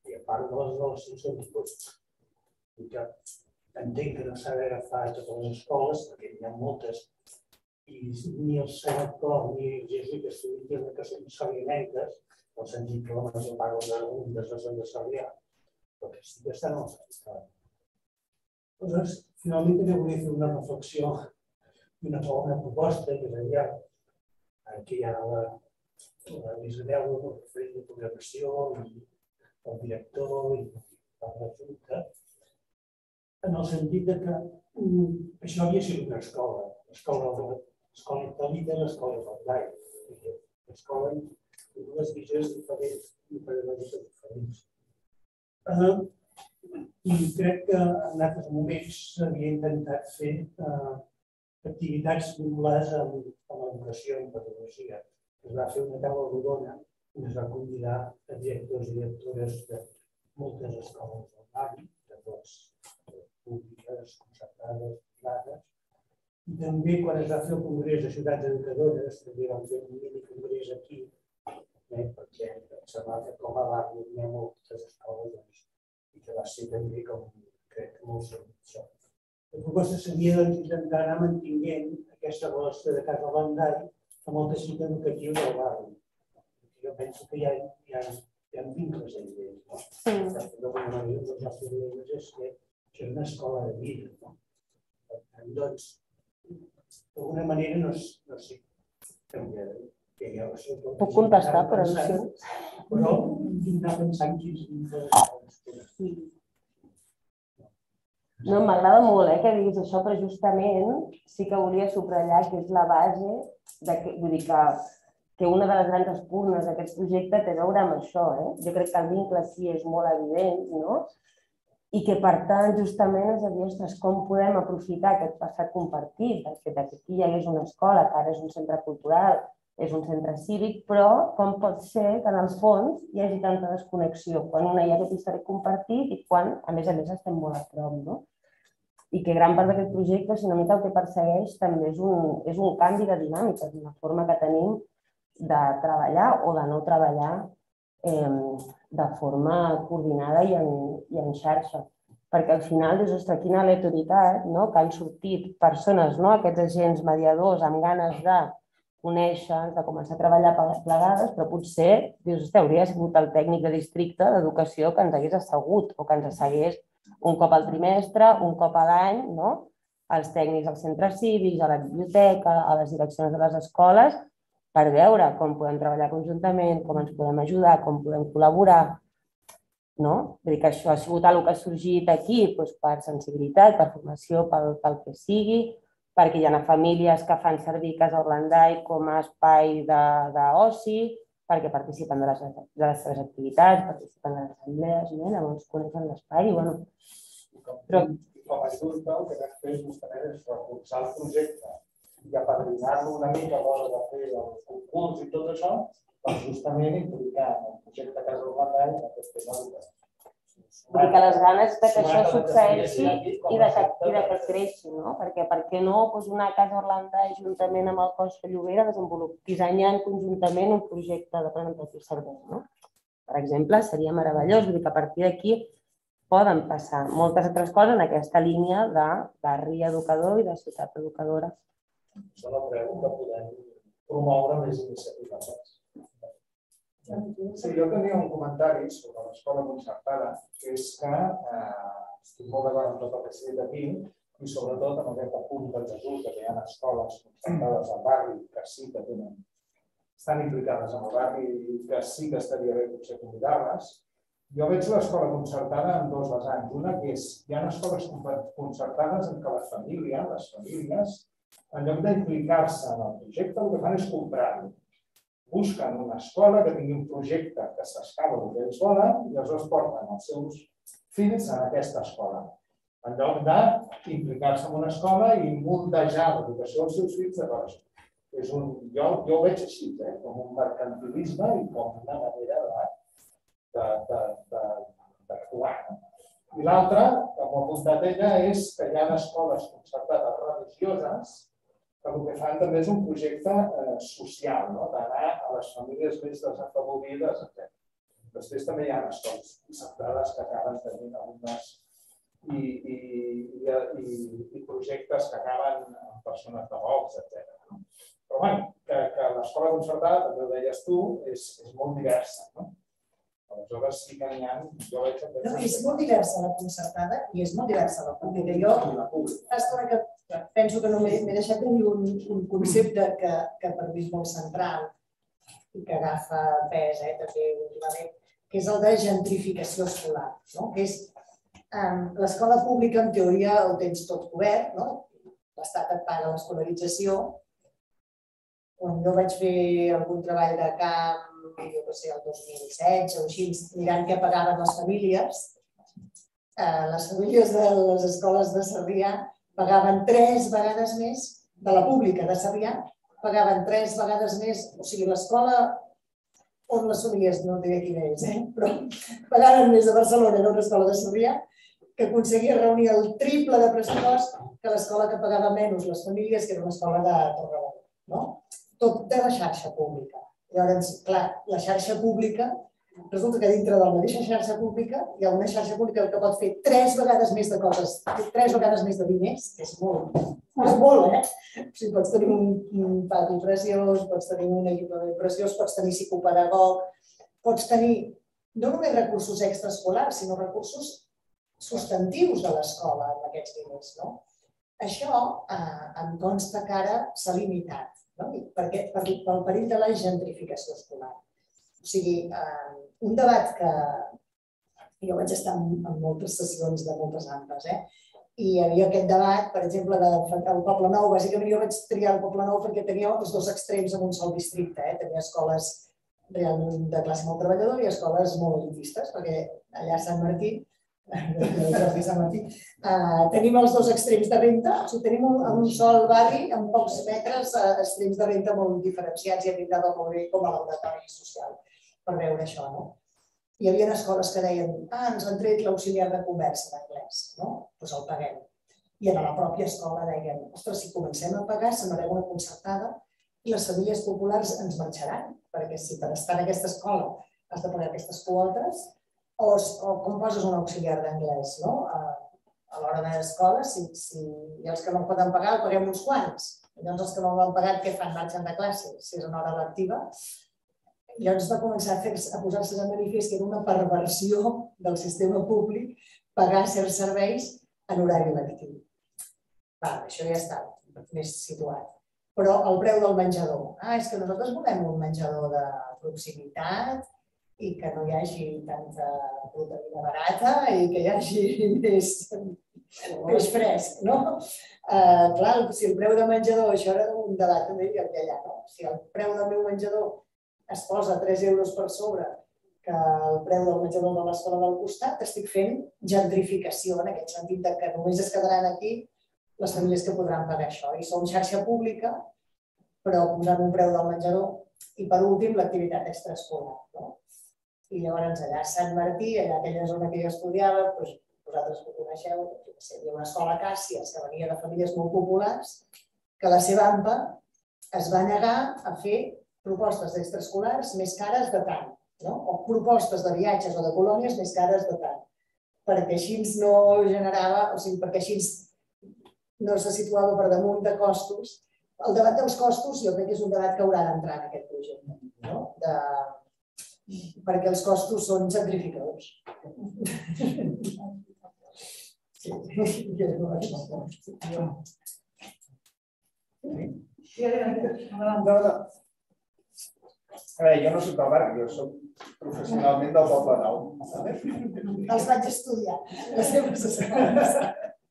I a part de les relacions doncs, i que entenc que no s'ha d'agafar totes les escoles, perquè n'hi ha moltes, i ni el Senat Cor ni els jesuïtes s'ho que són salianenques, en el sentit que la major part dels alumnes no són de Sarrià, però que sí que estan al Sarrià. Aleshores, finalment també volia fer una reflexió i una, una proposta que seria aquí hi ha la, la Isabel, el referent de programació, i el director i la junta, en el sentit de que mm, això havia sigut una escola, l'escola de itàlica i l'escola Blai. L'escola amb dues visions diferents i pedagogiques diferents. I crec que en altres moments s'havia intentat fer uh, activitats vinculades amb, l'educació en pedagogia. Es va fer una taula rodona on es va convidar a directors i directores de moltes escoles del barri, de tots, públiques, concertades, privades, també quan es va fer el Congrés de Ciutats Educadores, també vam fer un mini congrés aquí, eh, perquè em semblava que com a barri hi ha moltes escoles doncs, i que va ser també com, crec que molt això. La proposta seria doncs, intentar anar mantinguent aquesta relació de casa bandari amb el teixit educatiu del barri. Jo penso que hi ha, hi ha, hi ha vincles entre ells. No? Sí. D'alguna manera, els nostres és que això és una escola de vida. No? Per tant, doncs, d'alguna manera, no, no sé, que ha Puc contestar per al·lusions? Però anar pensant vincles Sí. No, m'agrada molt eh, que diguis això, però justament sí que volia subratllar que és la base, de que, vull dir que, que una de les grans espurnes d'aquest projecte té a veure amb això. Eh? Jo crec que el vincle sí és molt evident, no? I que, per tant, justament és a dir, ostres, com podem aprofitar aquest passat compartit, el fet que aquí hi hagués una escola, que ara és un centre cultural, és un centre cívic, però com pot ser que en el fons hi hagi tanta desconnexió quan una hi ha aquest històric compartit i quan, a més a més, estem molt a prop, no? I que gran part d'aquest projecte, si una mica el que persegueix, també és un, és un canvi de dinàmica, és una forma que tenim de treballar o de no treballar eh, de forma coordinada i en, i en xarxa. Perquè al final dius, ostres, quina aleatoritat, no? que han sortit persones, no? aquests agents mediadors amb ganes de conèixer, de començar a treballar plegades, però potser dius, hauria sigut el tècnic de districte d'educació que ens hagués assegut o que ens hagués un cop al trimestre, un cop a l'any, no? als tècnics als centres cívics, a la biblioteca, a les direccions de les escoles, per veure com podem treballar conjuntament, com ens podem ajudar, com podem col·laborar. No? Vull dir que això ha sigut el que ha sorgit aquí doncs, per sensibilitat, per formació, pel, pel que sigui, perquè hi ha famílies que fan servir Casa Orlandai com a espai d'oci, perquè participen de les, de les seves activitats, participen de les assemblees, no? llavors coneixen l'espai i bueno, però com a junta el que vam fer justament és reforçar el projecte i apadrinar-lo una mica a l'hora de fer el concurs i tot això per justament implicar en el projecte Casa Urbana en aquest tema Vull dir que les ganes de que això succeeixi i de que, i de que creixi, no? Perquè per què no doncs una casa Orlanda juntament amb el cos de desenvolupar, dissenyant conjuntament un projecte d'aprenentatge i servei, no? Per exemple, seria meravellós, vull dir que a partir d'aquí poden passar moltes altres coses en aquesta línia de barri educador i de ciutat educadora. Això no creu que podem promoure més iniciatives. Sí, jo tenia un comentari sobre l'escola concertada, que és que eh, estic molt d'acord amb tot el que s'ha dit aquí i sobretot amb aquest apunt de Jesús que hi ha escoles concertades al barri que sí que tenen, estan implicades en el barri que sí que estaria bé potser convidar-les, jo veig l'escola concertada en dos vessants. Una que és, hi ha escoles concertades en què la família, les famílies, en lloc d'implicar-se en el projecte, el que fan és comprar-lo. Busquen una escola que tingui un projecte que s'escala el que ells volen i els porten els seus fills en aquesta escola. En lloc d'implicar-se en una escola i moldejar l'educació dels seus fills de cosa. És un, jo, jo ho veig així, eh? com un mercantilisme i com una manera de d'actuar. I l'altra, com ha apuntat ella, és que hi ha escoles concertades religioses que el que fan també és un projecte eh, social, no? d'anar a les famílies més desafavorides, etc. Després també hi ha escoles concertades que acaben tenint alumnes i, i, i, i, i projectes que acaben amb persones de Vox, etc. No? Però bueno, que, que l'escola concertada, també ho deies tu, és, és molt diversa. No? Aleshores sí que n'hi ha, jo veig que... No, és molt diversa la concertada i és molt diversa la pública. Jo fa estona que penso que no m'he deixat de dir un, un concepte que, que per mi és molt central i que agafa pes eh, també últimament, que és el de gentrificació escolar, no? que és um, l'escola pública en teoria ho tens tot cobert, no? l'Estat et paga l'escolarització. Quan jo vaig fer algun treball de camp jo què sé, el 2016 o així, mirant què pagaven les famílies, eh, les famílies de les escoles de Sarrià pagaven tres vegades més de la pública de Sarrià, pagaven tres vegades més, o sigui, l'escola on les famílies, no diré quina és, eh? però pagaven més a Barcelona, no una escola de Sarrià, que aconseguia reunir el triple de pressupost que l'escola que pagava menys les famílies, que era una escola de Torredona. No? Tot de la xarxa pública. Llavors, clar, la xarxa pública, resulta que dintre de la mateixa xarxa pública hi ha una xarxa pública que pot fer tres vegades més de coses, tres vegades més de diners, que és molt, és molt, eh? O sigui, pots tenir un, un pati preciós, pots tenir un equipament preciós, pots tenir psicopedagog, pots tenir no només recursos extraescolars, sinó recursos substantius de l'escola amb aquests diners. No? Això eh, em consta que ara s'ha limitat perquè, per, pel perill de la gentrificació escolar. O sigui, eh, un debat que jo vaig estar en, en moltes sessions de moltes amples, eh? i hi havia aquest debat, per exemple, del Poble Nou. Bàsicament jo vaig triar el Poble Nou perquè tenia els dos extrems en un sol districte. Eh? Tenia escoles realment de classe molt treballadora i escoles molt elitistes, perquè allà a Sant Martí. Uh, tenim els dos extrems de renta, o sigui, tenim un, un sol barri amb pocs metres, uh, extrems de renta molt diferenciats i pintat molt bé com a laboratori social per veure això. No? Hi havia escoles que deien, ah, ens han tret l'auxiliar de conversa d'anglès, no? Doncs pues el paguem. I a la pròpia escola deien, ostres, si comencem a pagar, se'n una concertada i les famílies populars ens marxaran, perquè si per estar en aquesta escola has de pagar aquestes quotes, o, o com poses un auxiliar d'anglès, no? A, a l'hora de l'escola, si, si i els que no poden pagar, el paguem uns quants. Llavors els que no han pagat, què fan? Marxen de classe, si és una hora lectiva. Llavors va començar a, fer, a posar-se de manifest que era una perversió del sistema públic pagar certs serveis en horari lectiu. Va, això ja està més situat. Però el preu del menjador. Ah, és que nosaltres volem un menjador de proximitat i que no hi hagi tanta proteïna barata i que hi hagi més, més fresc, no? Uh, clar, si el preu de menjador, això era un debat també hi havia allà, no? Si el preu del meu menjador es posa 3 euros per sobre que el preu del menjador de l'escola del costat, estic fent gentrificació en aquest sentit de que només es quedaran aquí les famílies que podran pagar això. I som xarxa pública, però posant un preu del menjador. I per últim, l'activitat extraescolar. No? I llavors allà a Sant Martí, allà aquella zona que jo estudiava, doncs, vosaltres ho coneixeu, hi havia una escola Càssies que venia de famílies molt populars, que la seva AMPA es va negar a fer propostes d'extraescolars més cares de tant, no? o propostes de viatges o de colònies més cares de tant, perquè així no generava, o sigui, perquè així no se situava per damunt de costos. El debat dels costos jo crec que és un debat que haurà d'entrar en aquest projecte, no? de... perquè els costos són gentrificadors. Sí. No, no. A veure, jo no soc del barri, jo soc professionalment del Poble Nou. Els vaig estudiar, les seves escoles.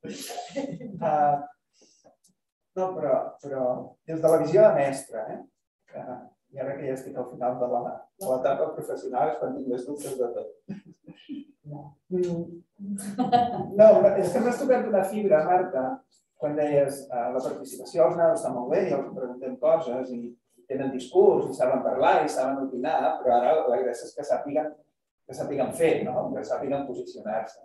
Uh, no, però, però des de la visió de mestre, eh? que, i ara que ja estic al final de la- de l'etapa professional és quan tinc més dubtes de tot. No, és que m'has tocat una fibra, Marta, quan deies uh, la participació als nanos està molt bé i els preguntem coses i tenen discurs i saben parlar i saben opinar, però ara la gràcia és que sàpiguen, que sàpiguen fer, no? que sàpiguen posicionar-se.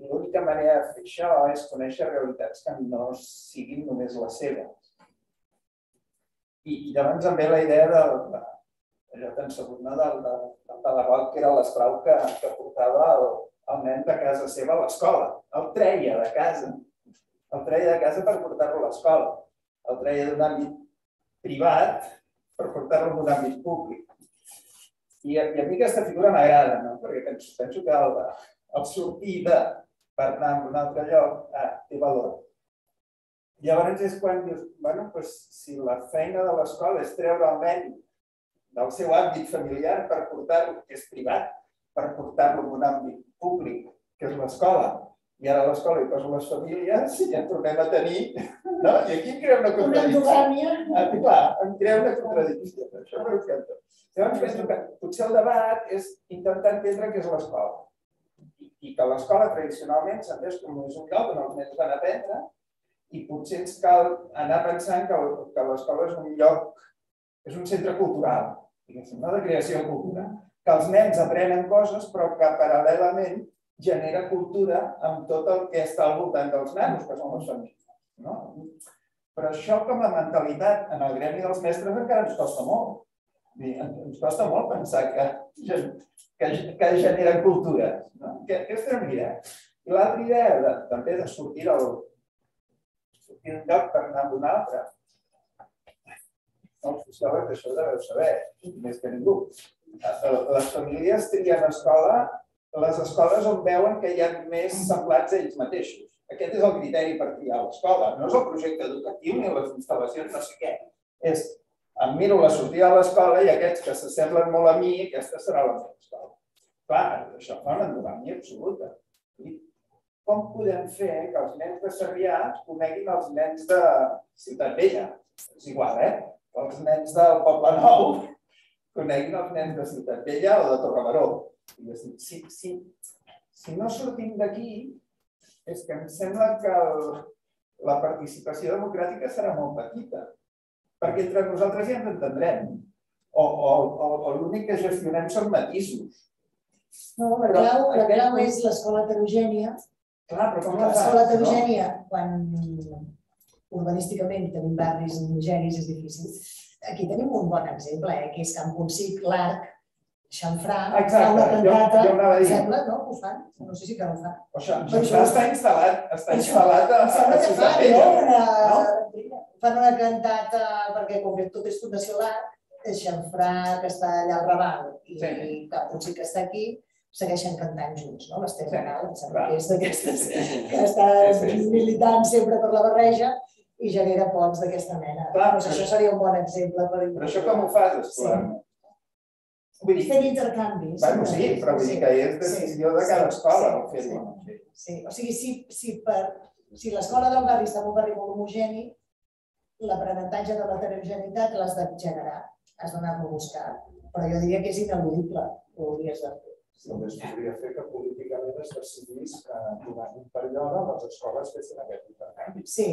L'única manera de fer això és conèixer realitats que no siguin només les seves. I, i llavors em ve la idea del, de, allò hem sabut, no? del, del, del pedagog que era l'esclau que, que portava el, el nen de casa seva a l'escola. El treia de casa. El treia de casa per portar-lo a l'escola. El treia d'un àmbit privat per portar-lo en un àmbit públic. I, a- I a mi aquesta figura m'agrada, no? perquè penso, penso que el, el sortir de per anar a un altre lloc ah, té valor. Llavors és quan dius, bueno, doncs, si la feina de l'escola és treure el nen del seu àmbit familiar per portar-lo, que és privat, per portar-lo en un àmbit públic, que és l'escola, i ara a l'escola hi poso les famílies i ja tornem a tenir, no? I aquí em crea una Una contradicció. endogàmia. Ah, clar, em crea una contradicció. Això m'encanta. Llavors penso que potser el debat és intentar entendre què és l'escola. I, I que l'escola tradicionalment s'ha entès com és un lloc on els nens van aprendre i potser ens cal anar pensant que, que l'escola és un lloc, és un centre cultural, diguéssim, no? de creació de cultura. Que els nens aprenen coses però que paral·lelament genera cultura amb tot el que està al voltant dels nanos, que són les famílies. No? Però això com a mentalitat en el gremi dels mestres encara ens costa molt. Ens costa molt pensar que, que, que generen cultures. No? Que, aquesta era una idea. I l'altra idea de, també de sortir del lloc per anar a un altre. Els sociòlegs això ho deveu saber, més que ningú. Eh, Les famílies trien escola, les escoles on veuen que hi ha més semblats a ells mateixos. Aquest és el criteri per triar l'escola. No és el projecte educatiu ni les instal·lacions, no sé què. És, em miro la sortida de l'escola i aquests que s'assemblen molt a mi, aquesta serà la meva escola. Clar, això fa una endogàmia absoluta. Com podem fer que els nens de Sarrià coneguin els nens de Ciutat Vella? És igual, eh? Els nens del Poble Nou coneguin els nens de Ciutat Vella o de Torrebaró. Si, si, si no sortim d'aquí, és que em sembla que el, la participació democràtica serà molt petita, perquè entre nosaltres ja ens entendrem. O, o, o, o l'únic que gestionem són matisos. No, la clau, la clau és l'escola heterogènia. Clar, però com L'escola heterogènia, quan urbanísticament tenim barris homogenis, és difícil. Aquí tenim un bon exemple, eh, que és Camp Ponsic, l'Arc, Xanfrà, fa Exacte, una jo- cantata, jo a em sembla, no? Ho fan? No sé si que ho fan. O sigui, Però això està instal·lat, està instal·lat a, a que Ciutat Vella. no? Una, fan una cantata, perquè com que tot és Fundació l'Arc, Xanfrà, que està allà al Raval, i Sí. Camp Ponsic que està aquí, segueixen cantant junts, no? L'Ester Sí, Canal, em sembla que és d'aquestes Sí, sí. que està Sí, sí, sí. militant sempre per la barreja i genera ponts d'aquesta mena. Clar, doncs això seria un bon exemple per... Però això com ho fas, esclar? Vull dir, Fent intercanvis. bueno, sí, però vull dir que és decisió de cada escola no fer-ho. Sí, o sigui, si, si, per, si l'escola del barri està en un barri molt homogeni, l'aprenentatge de l'heterogeneïtat l'has de generar, has d'anar-lo a buscar, però jo diria que és ineludible, ho hauries de fer. Només podria fer que políticament es decidís que durant un període les escoles fessin aquest intercanvi. Sí,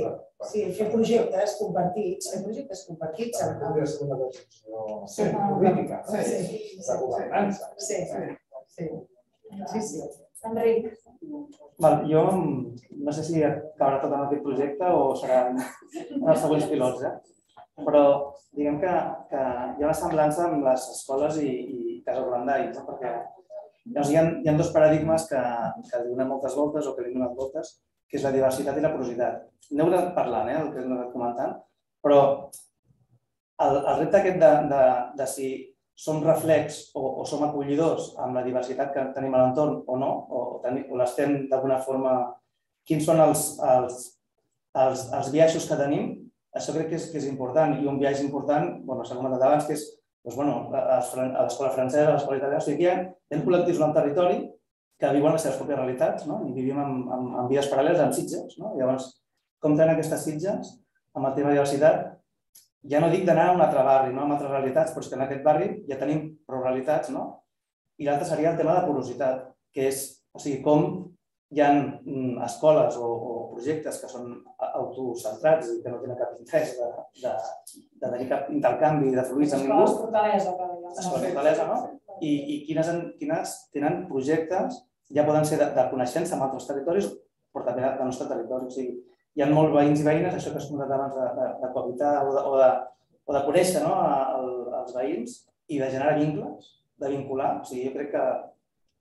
Sí, fer projectes compartits, fer projectes compartits amb... Podria ser una decisió Sí. política, no? Sí, de governança. sí, sí. Sí, sí. Enric, Val, jo mm, no sé si acabarà tot en aquest projecte o seran els següents pilots, eh? però diguem que, que hi ha una semblança amb les escoles i, i Casa Orlandai, no? perquè llavors, hi, ha, hi ha dos paradigmes que, que li donem moltes voltes o que li donat voltes, que és la diversitat i la porositat. Aneu parlant, eh, el que hem anat comentant, però el, el repte aquest de, de, de si som reflex o, o som acollidors amb la diversitat que tenim a l'entorn o no, o, o, o l'estem d'alguna forma... Quins són els, els, els, els viatges que tenim? Això crec que és, que és important. I un viatge important, bueno, s'ha comentat abans, que és doncs, bueno, a l'escola francesa, a l'escola italiana, o sigui, hi ha, col·lectius en el territori que viuen les seves pròpies realitats no? i vivim en, en, en vides paral·leles, en sitges. No? Llavors, com tenen aquestes sitges amb el tema de diversitat? Ja no dic d'anar a un altre barri, no? amb altres realitats, però és que en aquest barri ja tenim prou realitats. No? I l'altre seria el tema de porositat, que és o sigui, com hi ha mm, escoles o, o projectes que són autocentrats i que no tenen cap interès de, de, de tenir cap intercanvi de fluids amb ningú, escoles Fortalesa, no? i, i quines, en- quines tenen projectes, ja poden ser de, de coneixença amb altres territoris, però també del nostre territori. O sigui, hi ha molts veïns i veïnes, això que has comentat abans de, de, de cohabitar o de, o de, o de conèixer no? el, els veïns i de generar vincles, de vincular. O sigui, jo crec que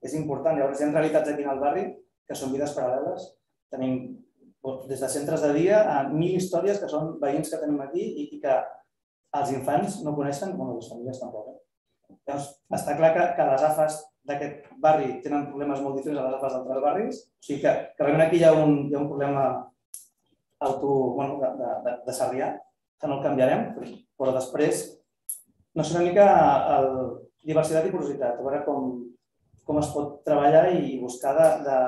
és important. Llavors, hi ha realitats aquí en el barri que són vides paral·leles. Tenim des de centres de dia a mil històries que són veïns que tenim aquí i, i que els infants no coneixen, bueno, les famílies tampoc. Eh? Llavors, està clar que, que les AFAs d'aquest barri tenen problemes molt diferents a les AFAs d'altres barris. O sigui que, que realment aquí hi ha un, hi ha un problema auto, bueno, de, de, de, de Sarrià, que no el canviarem, però després no sé una mica el, diversitat i porositat, a veure com, com es pot treballar i buscar de, de,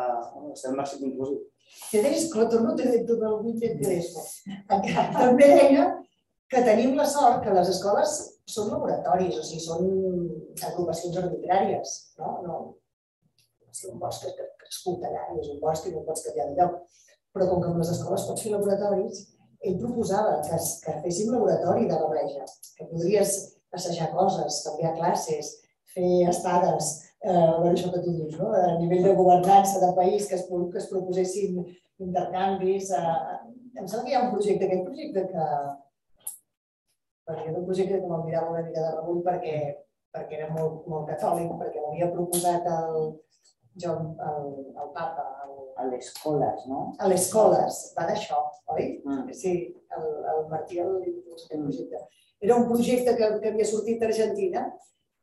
de ser el màxim inclusiu. Tedesco, torno a dir tot el vuit Tedesco. També deia que tenim la sort que les escoles són laboratoris, o sigui, són agrupacions arbitràries, no? no si un bosc que, que es i és un bosc i no pots canviar de lloc. Però com que amb les escoles pots fer laboratoris, ell proposava que, que féssim laboratori de la breja, que podries assajar coses, canviar classes, fer estades, eh, veure això que tu dius, no? a nivell de governança de país, que es, que es proposessin intercanvis. Eh, em sembla que hi ha un projecte, aquest projecte que... Perquè era un projecte que me'l mirava una mica de rebull perquè, perquè era molt, molt catòlic, perquè l'havia proposat el, John, el, el papa, el, A les escoles, no? a les escoles, va d'això, oi? Mm. Sí, el, el Martí el aquest projecte. Era un projecte que, que havia sortit d'Argentina,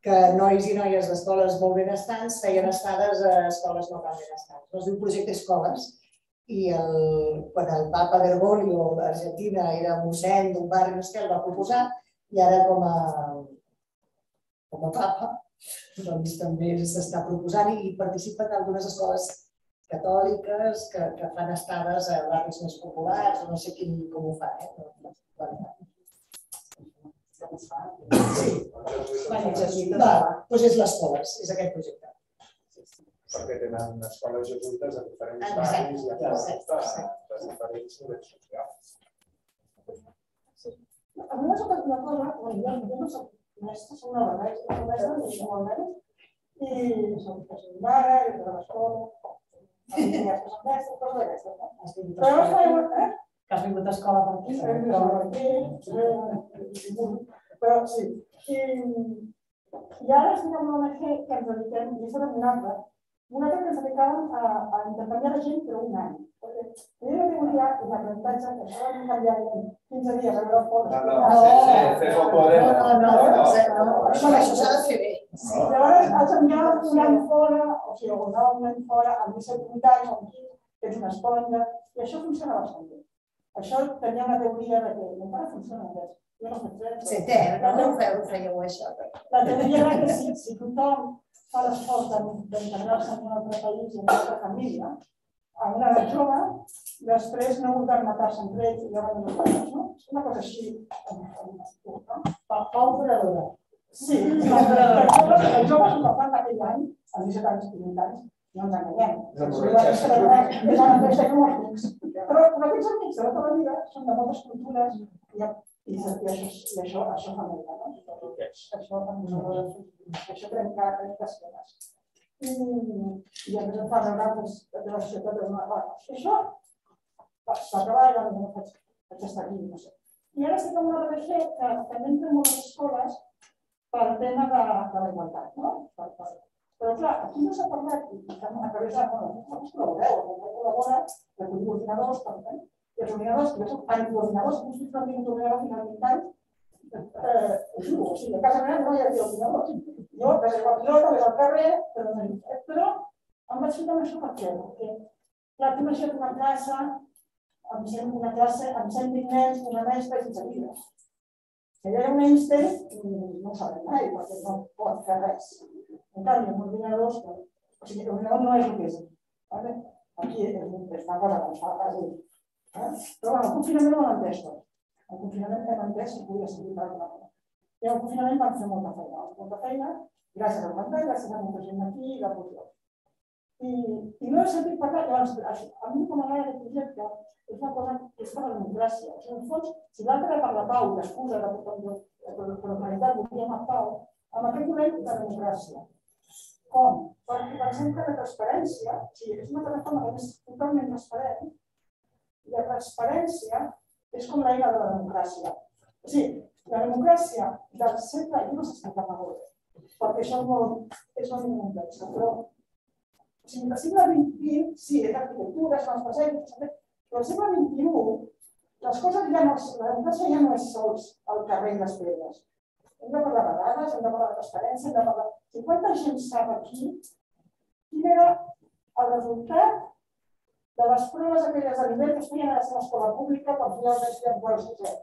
que nois i noies d'escoles molt benestants feien estades a escoles no tan benestants. Es diu projecte escoles, i el, quan el papa Bergoglio d'Argentina era mossèn d'un barri, no sé el va proposar, i ara com a, com a papa doncs també s'està proposant i participen algunes escoles catòliques que, que fan estades a barris més populars, no sé quin, com ho fan, eh? Va, doncs és l'escoles, és aquest projecte. perquè tenen escoles jesuïtes a diferents Exacte, barris i a de diferents nivells socials. A mi m'ha tocat una cosa, quan jo, jo no soc mestra, soc una dona, soc una mestra, no soc una dona, i soc professional, i de l'escola, i que soc mestra, coses d'aquestes. no? Però no sabeu, eh? Que has vingut a escola per aquí. Però sí. I, i ara estic amb una ONG que ens dediquem, i és denominable, una que ens dedicàvem a, a intercanviar la gent per un any. Perquè jo no tinc idea i l'aprenentatge que això vam canviar en 15 dies a veure els pobles. No, no, sí, sí, coherent. No, no, no, no, no, això s'ha de fer bé. Sí, llavors, el vaig enviar un any fora, o sigui, anava un any fora, amb 17 8 anys, amb 15, que és una esponja, i això funciona bastant bé. Això tenia una teoria de que encara funciona bé. Jo no. Sí, té, no ho feu, fèieu això. La teoria era que si, si tothom fa l'esforç d'integrar-se en un altre país i en una altra família, a una edat jove, després no voldran matar-se entre ells i llavors no pares, no? És una cosa així. No? Pau duradora. Sí, els joves, ho fan d'aquell any, amb 17 anys i 20 anys, no ens enganyem. És una festa com els amics. Però aquests amics de tota la vida són de moltes cultures i, i, i, això, i això, això fa molt, no? Això, això trenca, esquemes. I, i a més em fa veure doncs, de la societat de una part. Això s'acaba i no faig, faig estar aquí, no sé. I ara estic amb una relació que també entra en moltes escoles pel tema de, de la igualtat, no? Per, per, però clar, aquí no s'ha parlat, i a través de, bueno, nosaltres col·laboreu, no col·labora, recollir ordinadors, per tant, i els ordinadors, que són antiordinadors, que no estic un ordinador final vint anys, eh, ho juro, o sigui, a casa meva no hi havia ordinadors. Jo, des de la pilota, des del carrer, però no hi. Però em vaig ficar amb això per què? Perquè, clar, tu imagina't una classe, amb 100, una classe amb 120 nens, una mestra sense llibres. Si hi ha un Einstein, no ho sabem mai, perquè no pot fer res. En canvi, amb ordinadors, o sigui, l'ordinador no és el que és. Vale? Aquí una cosa ens fa quasi. Eh? Però bueno, el confinament no l'hem entès tot. El confinament hem entès que podia servir per alguna cosa. I el confinament vam fer molta feina. Molta feina, gràcies al mental, gràcies a molta gent aquí i la cultura. I, I no he sentit parlar, llavors, a mi com a aquest projecte és una cosa que és per la democràcia. O sigui, en fons, si l'altre era per la pau, l'excusa de la humanitat, voldríem la pau, amb aquest volem la democràcia. Com? Perquè pensem que la transparència, o sigui, és una plataforma que és totalment transparent, i la transparència és com l'eina de la democràcia. O sigui, la democràcia del segle, jo no s'explica molt bé, perquè això molt, és molt complex, però o sigui, el segle XX, sí, és l'arquitectura, són els passeigs, però al segle XXI, les coses ja no, la democràcia ja no és sols el carrer i les pedres. Hem de parlar de dades, hem de parlar de transparència, hem de parlar... Si quanta gent sap aquí quin era el resultat de les proves aquelles de nivell que es feien a la seva escola pública per fer els anys de sisè.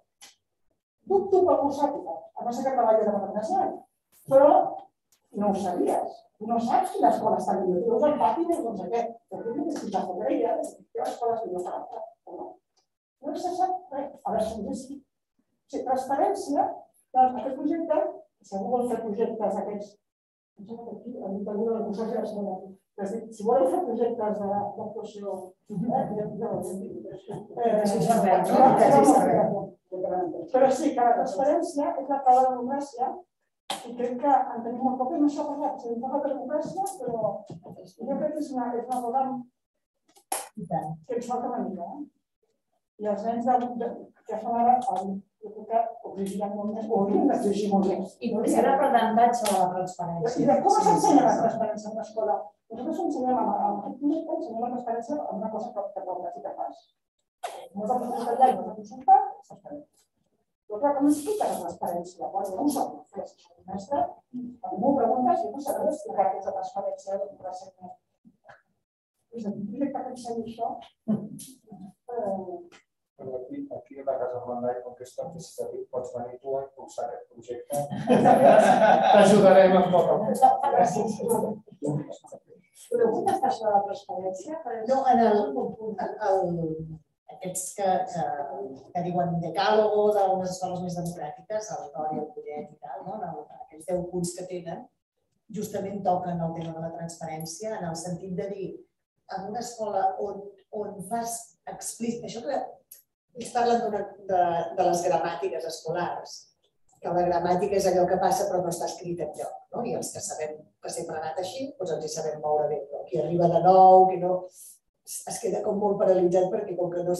Dubto que algú sàpiga, a no ser que treballi de maternització. Però no ho sabies. No saps quina escola està millor. Tu veus el pati i no sé què. Però tu que estar creia, que l'escola és millor que no? No se sap res. A veure, si sí. Si transparència, doncs, aquest projecte, si algú vol fer projectes d'aquests, si voleu fer projectes d'actuació, però sí, que la transparència és la clau de la democràcia i crec que en tenim molt poc i no s'ha parlat. Si parla de democràcia, però jo crec que és una, és una cosa que ens falta una mica. Eh? I els nens de, de, que fan ara, jo crec que exigiran molt més, o haurien d'exigir molt més. I potser l'aprenentatge de la transparència. I de com s'ensenya la transparència en l'escola? Nosaltres ensenyem projecte, ensenyem la transparència amb una cosa que, que veuràs i que fas. No el que allà i no consultar, és transparent. Però clar, com explica la transparència? Bueno, no ho sap, un mestre, quan m'ho preguntes, jo no sabré explicar la transparència de la És un projecte que ensenya això. Eh, però aquí, aquí a la Casa Blandall, com que és participatiu, pots venir tu a impulsar aquest projecte. T'ajudarem amb tot el que Gràcies. Podeu contestar això de la transparència? No, en el, en el, aquests que, que, que diuen decàlogo d'unes escoles més democràtiques, el Toni, el Collet i tal, no? en, en aquells 10 punts que tenen, justament toquen el tema de la transparència en el sentit de dir en una escola on, on fas explícit, això que ells parlen de, de les gramàtiques escolars, que la gramàtica és allò que passa però no està escrit en lloc. No? I els que sabem que sempre ha anat així, doncs ens hi sabem moure bé. Però qui arriba de nou, qui no, es queda com molt paralitzat perquè com que no.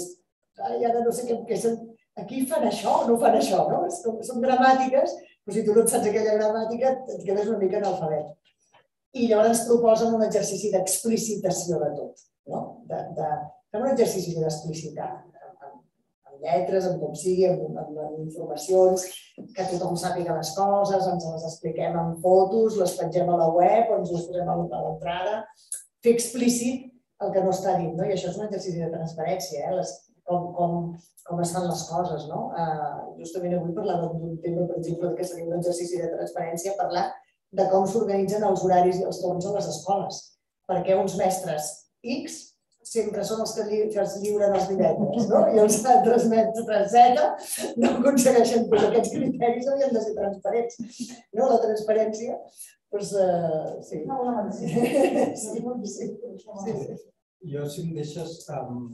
Ai, ara no sé què, què són, aquí fan això o no fan això, no? Són, són gramàtiques, però si tu no et saps aquella gramàtica et quedes una mica analfabet. I llavors ens proposen un exercici d'explicitació de tot, no? De, de, fem un exercici d'explicitar lletres, amb com sigui, amb, amb, amb informacions, que tothom sàpiga les coses, ens les expliquem amb fotos, les pengem a la web, ens les posem a l'entrada, fer explícit el que no està dit, no? I això és un exercici de transparència, eh? Les, com, com, com es fan les coses, no? Uh, justament avui parlàvem d'un tema, per exemple, que seria un exercici de transparència, parlar de com s'organitzen els horaris i els torns a les escoles. Perquè uns mestres X sempre són els que, li, que es lliuren els divendres, no? I els altres mestres Z no aconsegueixen, però aquests criteris haurien de ser transparents. No? La transparència, doncs, uh, sí. No, no, sí. sí, sí, sí, sí. Jo, si em deixes, um,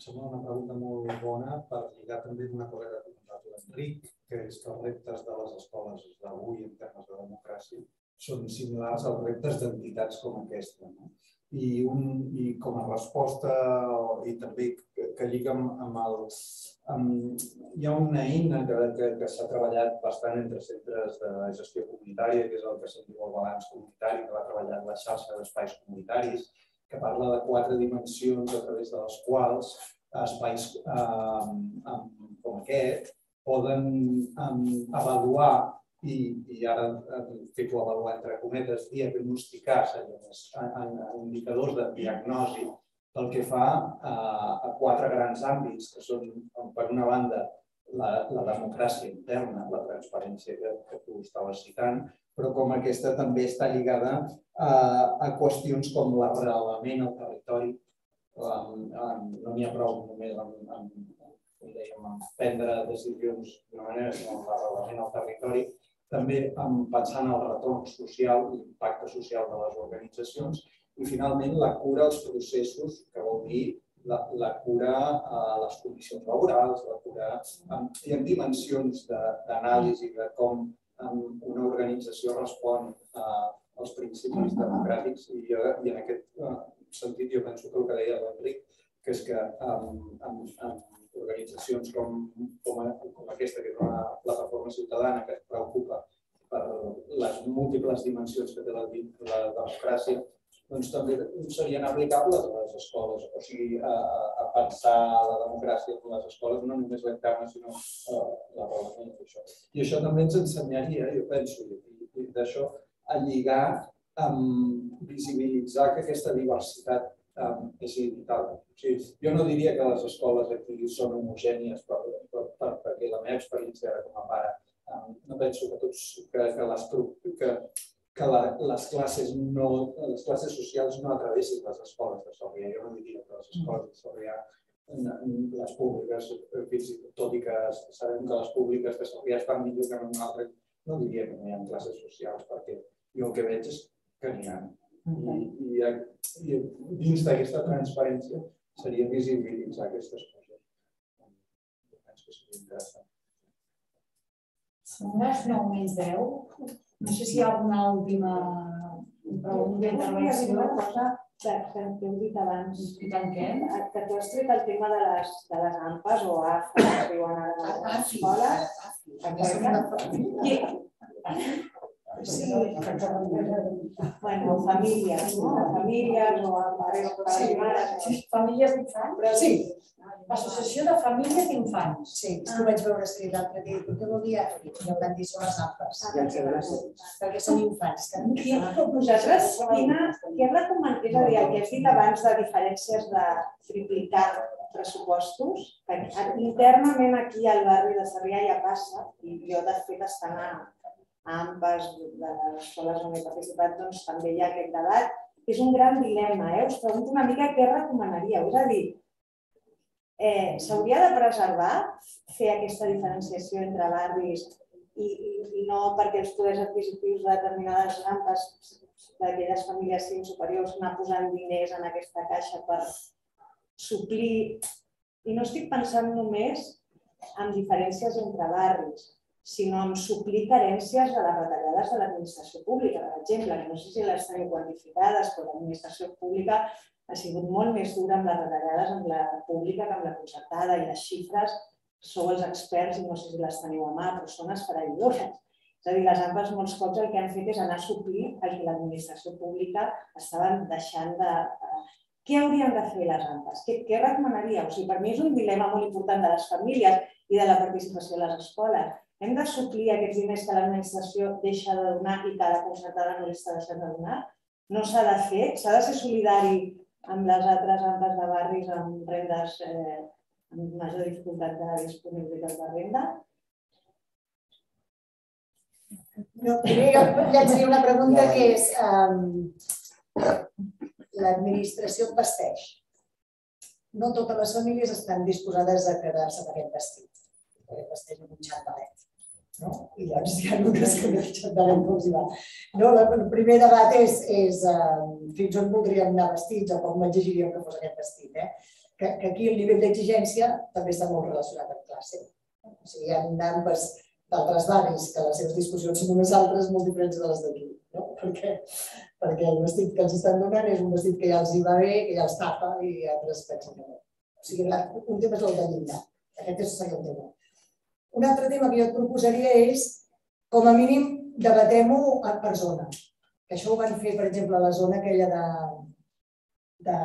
sembla una pregunta molt bona per lligar també d'una cosa que ha comentat l'Enric, que és que els reptes de les escoles d'avui en termes de democràcia són similars als reptes d'entitats com aquesta. No? I, un, I com a resposta, i també que, lliga amb, amb el... Amb, hi ha una eina que, que, que s'ha treballat bastant entre centres de gestió comunitària, que és el que se'n diu el balanç comunitari, que va treballar la xarxa d'espais comunitaris, que parla de quatre dimensions a través de les quals espais eh, com aquest poden eh, avaluar i, i ara fico avaluar entre cometes, diagnosticar en, en indicadors de diagnosi pel que fa a, a quatre grans àmbits, que són, per una banda, la, la democràcia interna, la transparència que, que tu estaves citant, però com aquesta també està lligada a, a qüestions com l'arrelament al territori. No n'hi ha prou només amb, amb, com dèiem, amb prendre decisions d'una manera, sinó l'arrelament al territori, també amb, pensant en el retorn social, l'impacte social de les organitzacions i finalment la cura als processos, que vol dir la, la cura a les condicions laborals, la cura en, hi ha dimensions d'anàlisi de, de com una organització respon a, als principis democràtics. I, i en aquest eh, sentit jo penso que el que deia l'Enric, que és que amb, amb, amb organitzacions com, com, com aquesta, que és una plataforma ciutadana que es preocupa per les múltiples dimensions que té la, la democràcia, doncs també serien aplicables a les escoles, o sigui, a, a pensar la democràcia en les escoles, no només la interna, sinó uh, la relació això. I això també ens ensenyaria, jo penso, i d'això, a lligar, amb visibilitzar que aquesta diversitat um, és vital. O sigui, jo no diria que les escoles aquí són homogènies, per, per, per, perquè la meva experiència ara com a pare um, no penso que tots que, que, les, que que la, les, classes no, les classes socials no atravessin les escoles de Sarrià. Jo no diria que les escoles de Sarrià, les públiques, fins i tot i que sabem que les públiques de Sarrià estan millor que en un altre, no diria que no hi ha classes socials, perquè jo el que veig és que n'hi ha. I, i, i dins d'aquesta transparència seria visibilitzar aquestes coses. Penso que seria interessant. Són les 9 menys 10. No sé si hi ha alguna última pregunta d'intervenció. Una cosa que, que heu dit abans. I tant què? Que tu has tret el tema de les, de les AMPAs o AFA, que diuen ara a les escoles. Sí, bueno, famílies, no? Famílies o pares, pares, mares. Famílies d'infants? Però sí, Associació de Famílies d'Infants. Sí, que ho vaig veure escrit l'altre dia. Què vol dir AFRI? I em van dir són les AMPAs. Perquè són infants. I vosaltres, quina, què recomaneu? És a dir, el que has dit abans de diferències de triplicar pressupostos, que internament aquí al barri de Sarrià ja passa, i jo de fet estant a, a de les escoles on he participat, doncs també hi ha aquest debat. És un gran dilema, eh? Us pregunto una mica què recomanaríeu. És a dir, eh, s'hauria de preservar fer aquesta diferenciació entre barris i, i, i no perquè els poders adquisitius de determinades rampes d'aquelles famílies siguin superiors anar posant diners en aquesta caixa per suplir. I no estic pensant només en diferències entre barris, sinó en suplir carències de les retallades de l'administració pública, per exemple, que no sé si les teniu quantificades, però l'administració pública ha sigut molt més dura amb les retallades amb la pública que amb la concertada i les xifres sou els experts i no sé si les teniu a mà, però són esfereïdores. És a dir, les AMPAs molts cops el que han fet és anar a suplir el que l'administració pública estaven deixant de... què haurien de fer les AMPAs? Què, què? O sigui, per mi és un dilema molt important de les famílies i de la participació a les escoles. Hem de suplir aquests diners que l'administració deixa de donar i que la concertada no està deixant de donar? No s'ha de fer? S'ha de ser solidari amb les altres AMPAs de barris amb rendes eh, amb major dificultat de disponibilitat de renda? No, primer llançaria una pregunta que és um, l'administració vesteix. No totes les famílies estan disposades a quedar-se amb aquest vestit. Aquest vestit amb un xandalet. No? I llavors hi ha unes que no els hi va. No, el primer debat és, és um, fins on voldríem anar vestits o com m'exigiríem que fos aquest vestit. Eh? Que, que aquí el nivell d'exigència també està molt relacionat amb classe. O sigui, hi ha ambes d'altres barris que les seves discussions són unes altres molt diferents de les d'aquí. No? Perquè, perquè el vestit que els estan donant és un vestit que ja els hi va bé, que ja els tapa i altres pensen que no. O sigui, un tema és el de llindar. Aquest és el tema. Un altre tema que jo et proposaria és, com a mínim, debatem-ho per zona. Que això ho van fer, per exemple, a la zona aquella de, de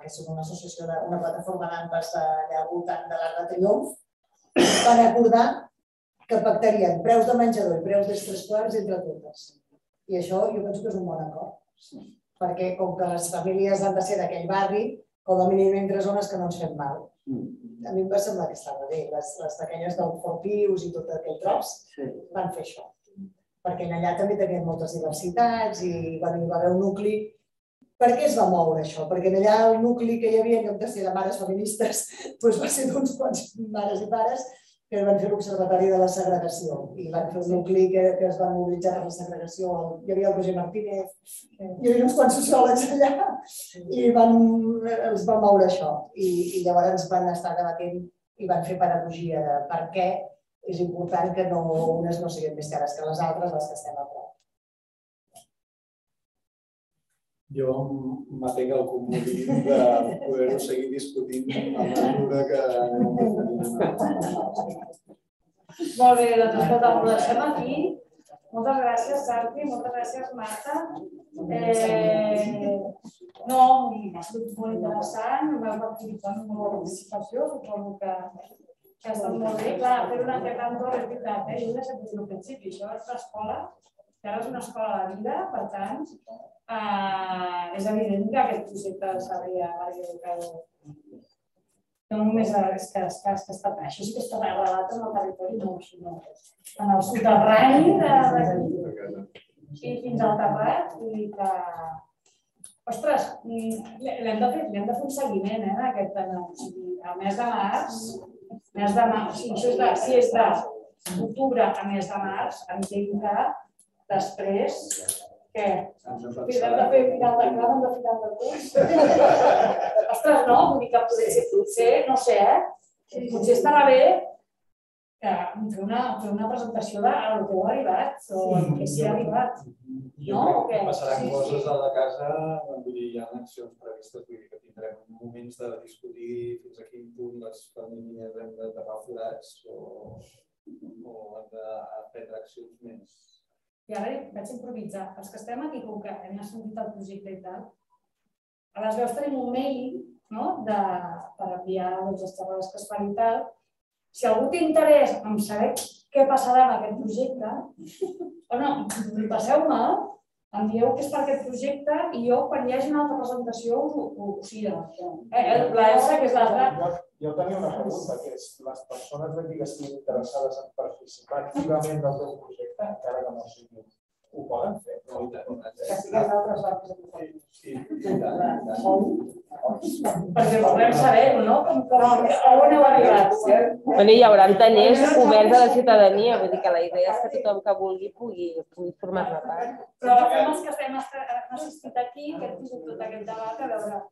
que és una associació, de, una plataforma d'ampes allà al voltant de l'Arc de Triomf, van acordar que pactarien preus de menjador i preus d'extraescolars entre totes. I això jo penso que és un bon acord. Perquè com que les famílies han de ser d'aquell barri, com a mínim entre zones que no ens fem mal. A mi em va semblar que estava bé. Les, les d'aquelles del Pius i tot aquell tros van fer això. Perquè allà també tenien moltes diversitats i bueno, hi va haver un nucli per què es va moure això? Perquè allà el nucli que hi havia, en lloc de ser de mares feministes, doncs va ser d'uns quants mares i pares que van fer l'Observatori de la Segregació i van fer un nucli que, que es van mobilitzar per la segregació. Hi havia el Roger Martínez, hi havia uns quants sociòlegs allà i van, els va moure això. I, I llavors van estar debatent i van fer pedagogia de per què és important que no, unes no siguin més cares que les altres, les que estem a prop. Jo m'atenc al comodí de poder-ho seguir discutint a mesura que Molt bé, doncs escolta, ho deixem aquí. Moltes gràcies, Santi, moltes gràcies, Marta. Eh, no, ha sigut molt interessant, vam participar en una participació, suposo que, que ha estat molt bé. Clar, fer una feta amb torre, és veritat, eh? jo ho he sentit al principi, això és l'escola, que ara és una escola de vida, per tant, eh, és evident que aquest projecte de Sarrià Barri Educador no només és que, és que, és que està, això sí que està arrelat en el territori, no, sinó en el soterrani de, i fins al terrat, i que, ostres, l'hem de, fer, de fer un seguiment, eh, d'aquest, o sigui, al mes de març, mes de març, sigui, això és de, si és d'octubre a mes de març, entenc que després què? Final de fer final de clar, hem de final de curs. Ostres, no, vull dir que potser, potser no sé, eh? Potser estarà bé que fer una, fer una presentació de el que heu arribat o el que s'hi ha arribat. Jo no? crec que passaran sí, coses sí. a la casa, vull dir, hi ha accions previstes, vull dir que tindrem moments de discutir fins a quin punt les famílies hem de tapar forats o, o hem de prendre accions més i ara vaig improvisar. Els que estem aquí, com que hem sentit el projecte i tal, a les veus tenim un mail no? de, per enviar doncs, les xerrades que es fan i tal. Si algú té interès en saber què passarà amb aquest projecte, o no, passeu-me envieu que és per aquest projecte i jo, quan hi hagi una altra presentació, ho, ho, ho sí, eh, la ESA, que és l'altra... Jo, jo tenia una pregunta, que és les persones d'aquí que estiguin interessades en participar activament del teu projecte, encara que no siguin ho poden fer. No, i tant. D'altres barris Sí, sí, Perquè volem saber, no? Com, com, on heu arribat. Bueno, hi haurà tallers oberts a la ciutadania, vull dir que la idea és que tothom que vulgui pugui, pugui formar-ne part. Però agafem els que estem assistit aquí, que hem tingut tot aquest debat, a veure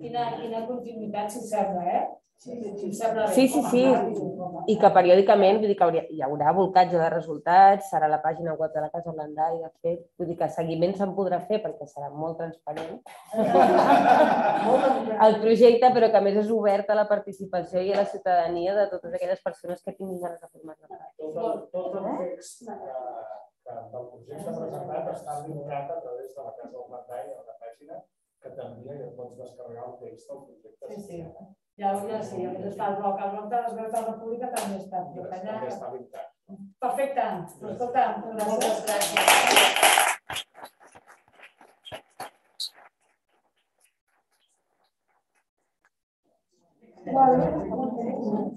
quina, quina continuïtat, si sembla, eh? Sí, sí, sí. I que periòdicament vull dir que hauria, hi haurà voltatge de resultats, serà la pàgina web de la Casa Blandà i de fet, vull dir que seguiment se'n podrà fer perquè serà molt transparent. El projecte, però que a més és obert a la participació i a la ciutadania de totes aquelles persones que tinguin ganes de formar-ne part. Tot, tot el text del projecte presentat està linkat a través de la Casa Blandà i de la pàgina que també pots descarregar el text del projecte. Sí, sí. Ja, ja sí, a més està el bloc, el bloc de les veus de la República també està També està habilitat. Perfecte, doncs escolta, Moltes gràcies. gràcies.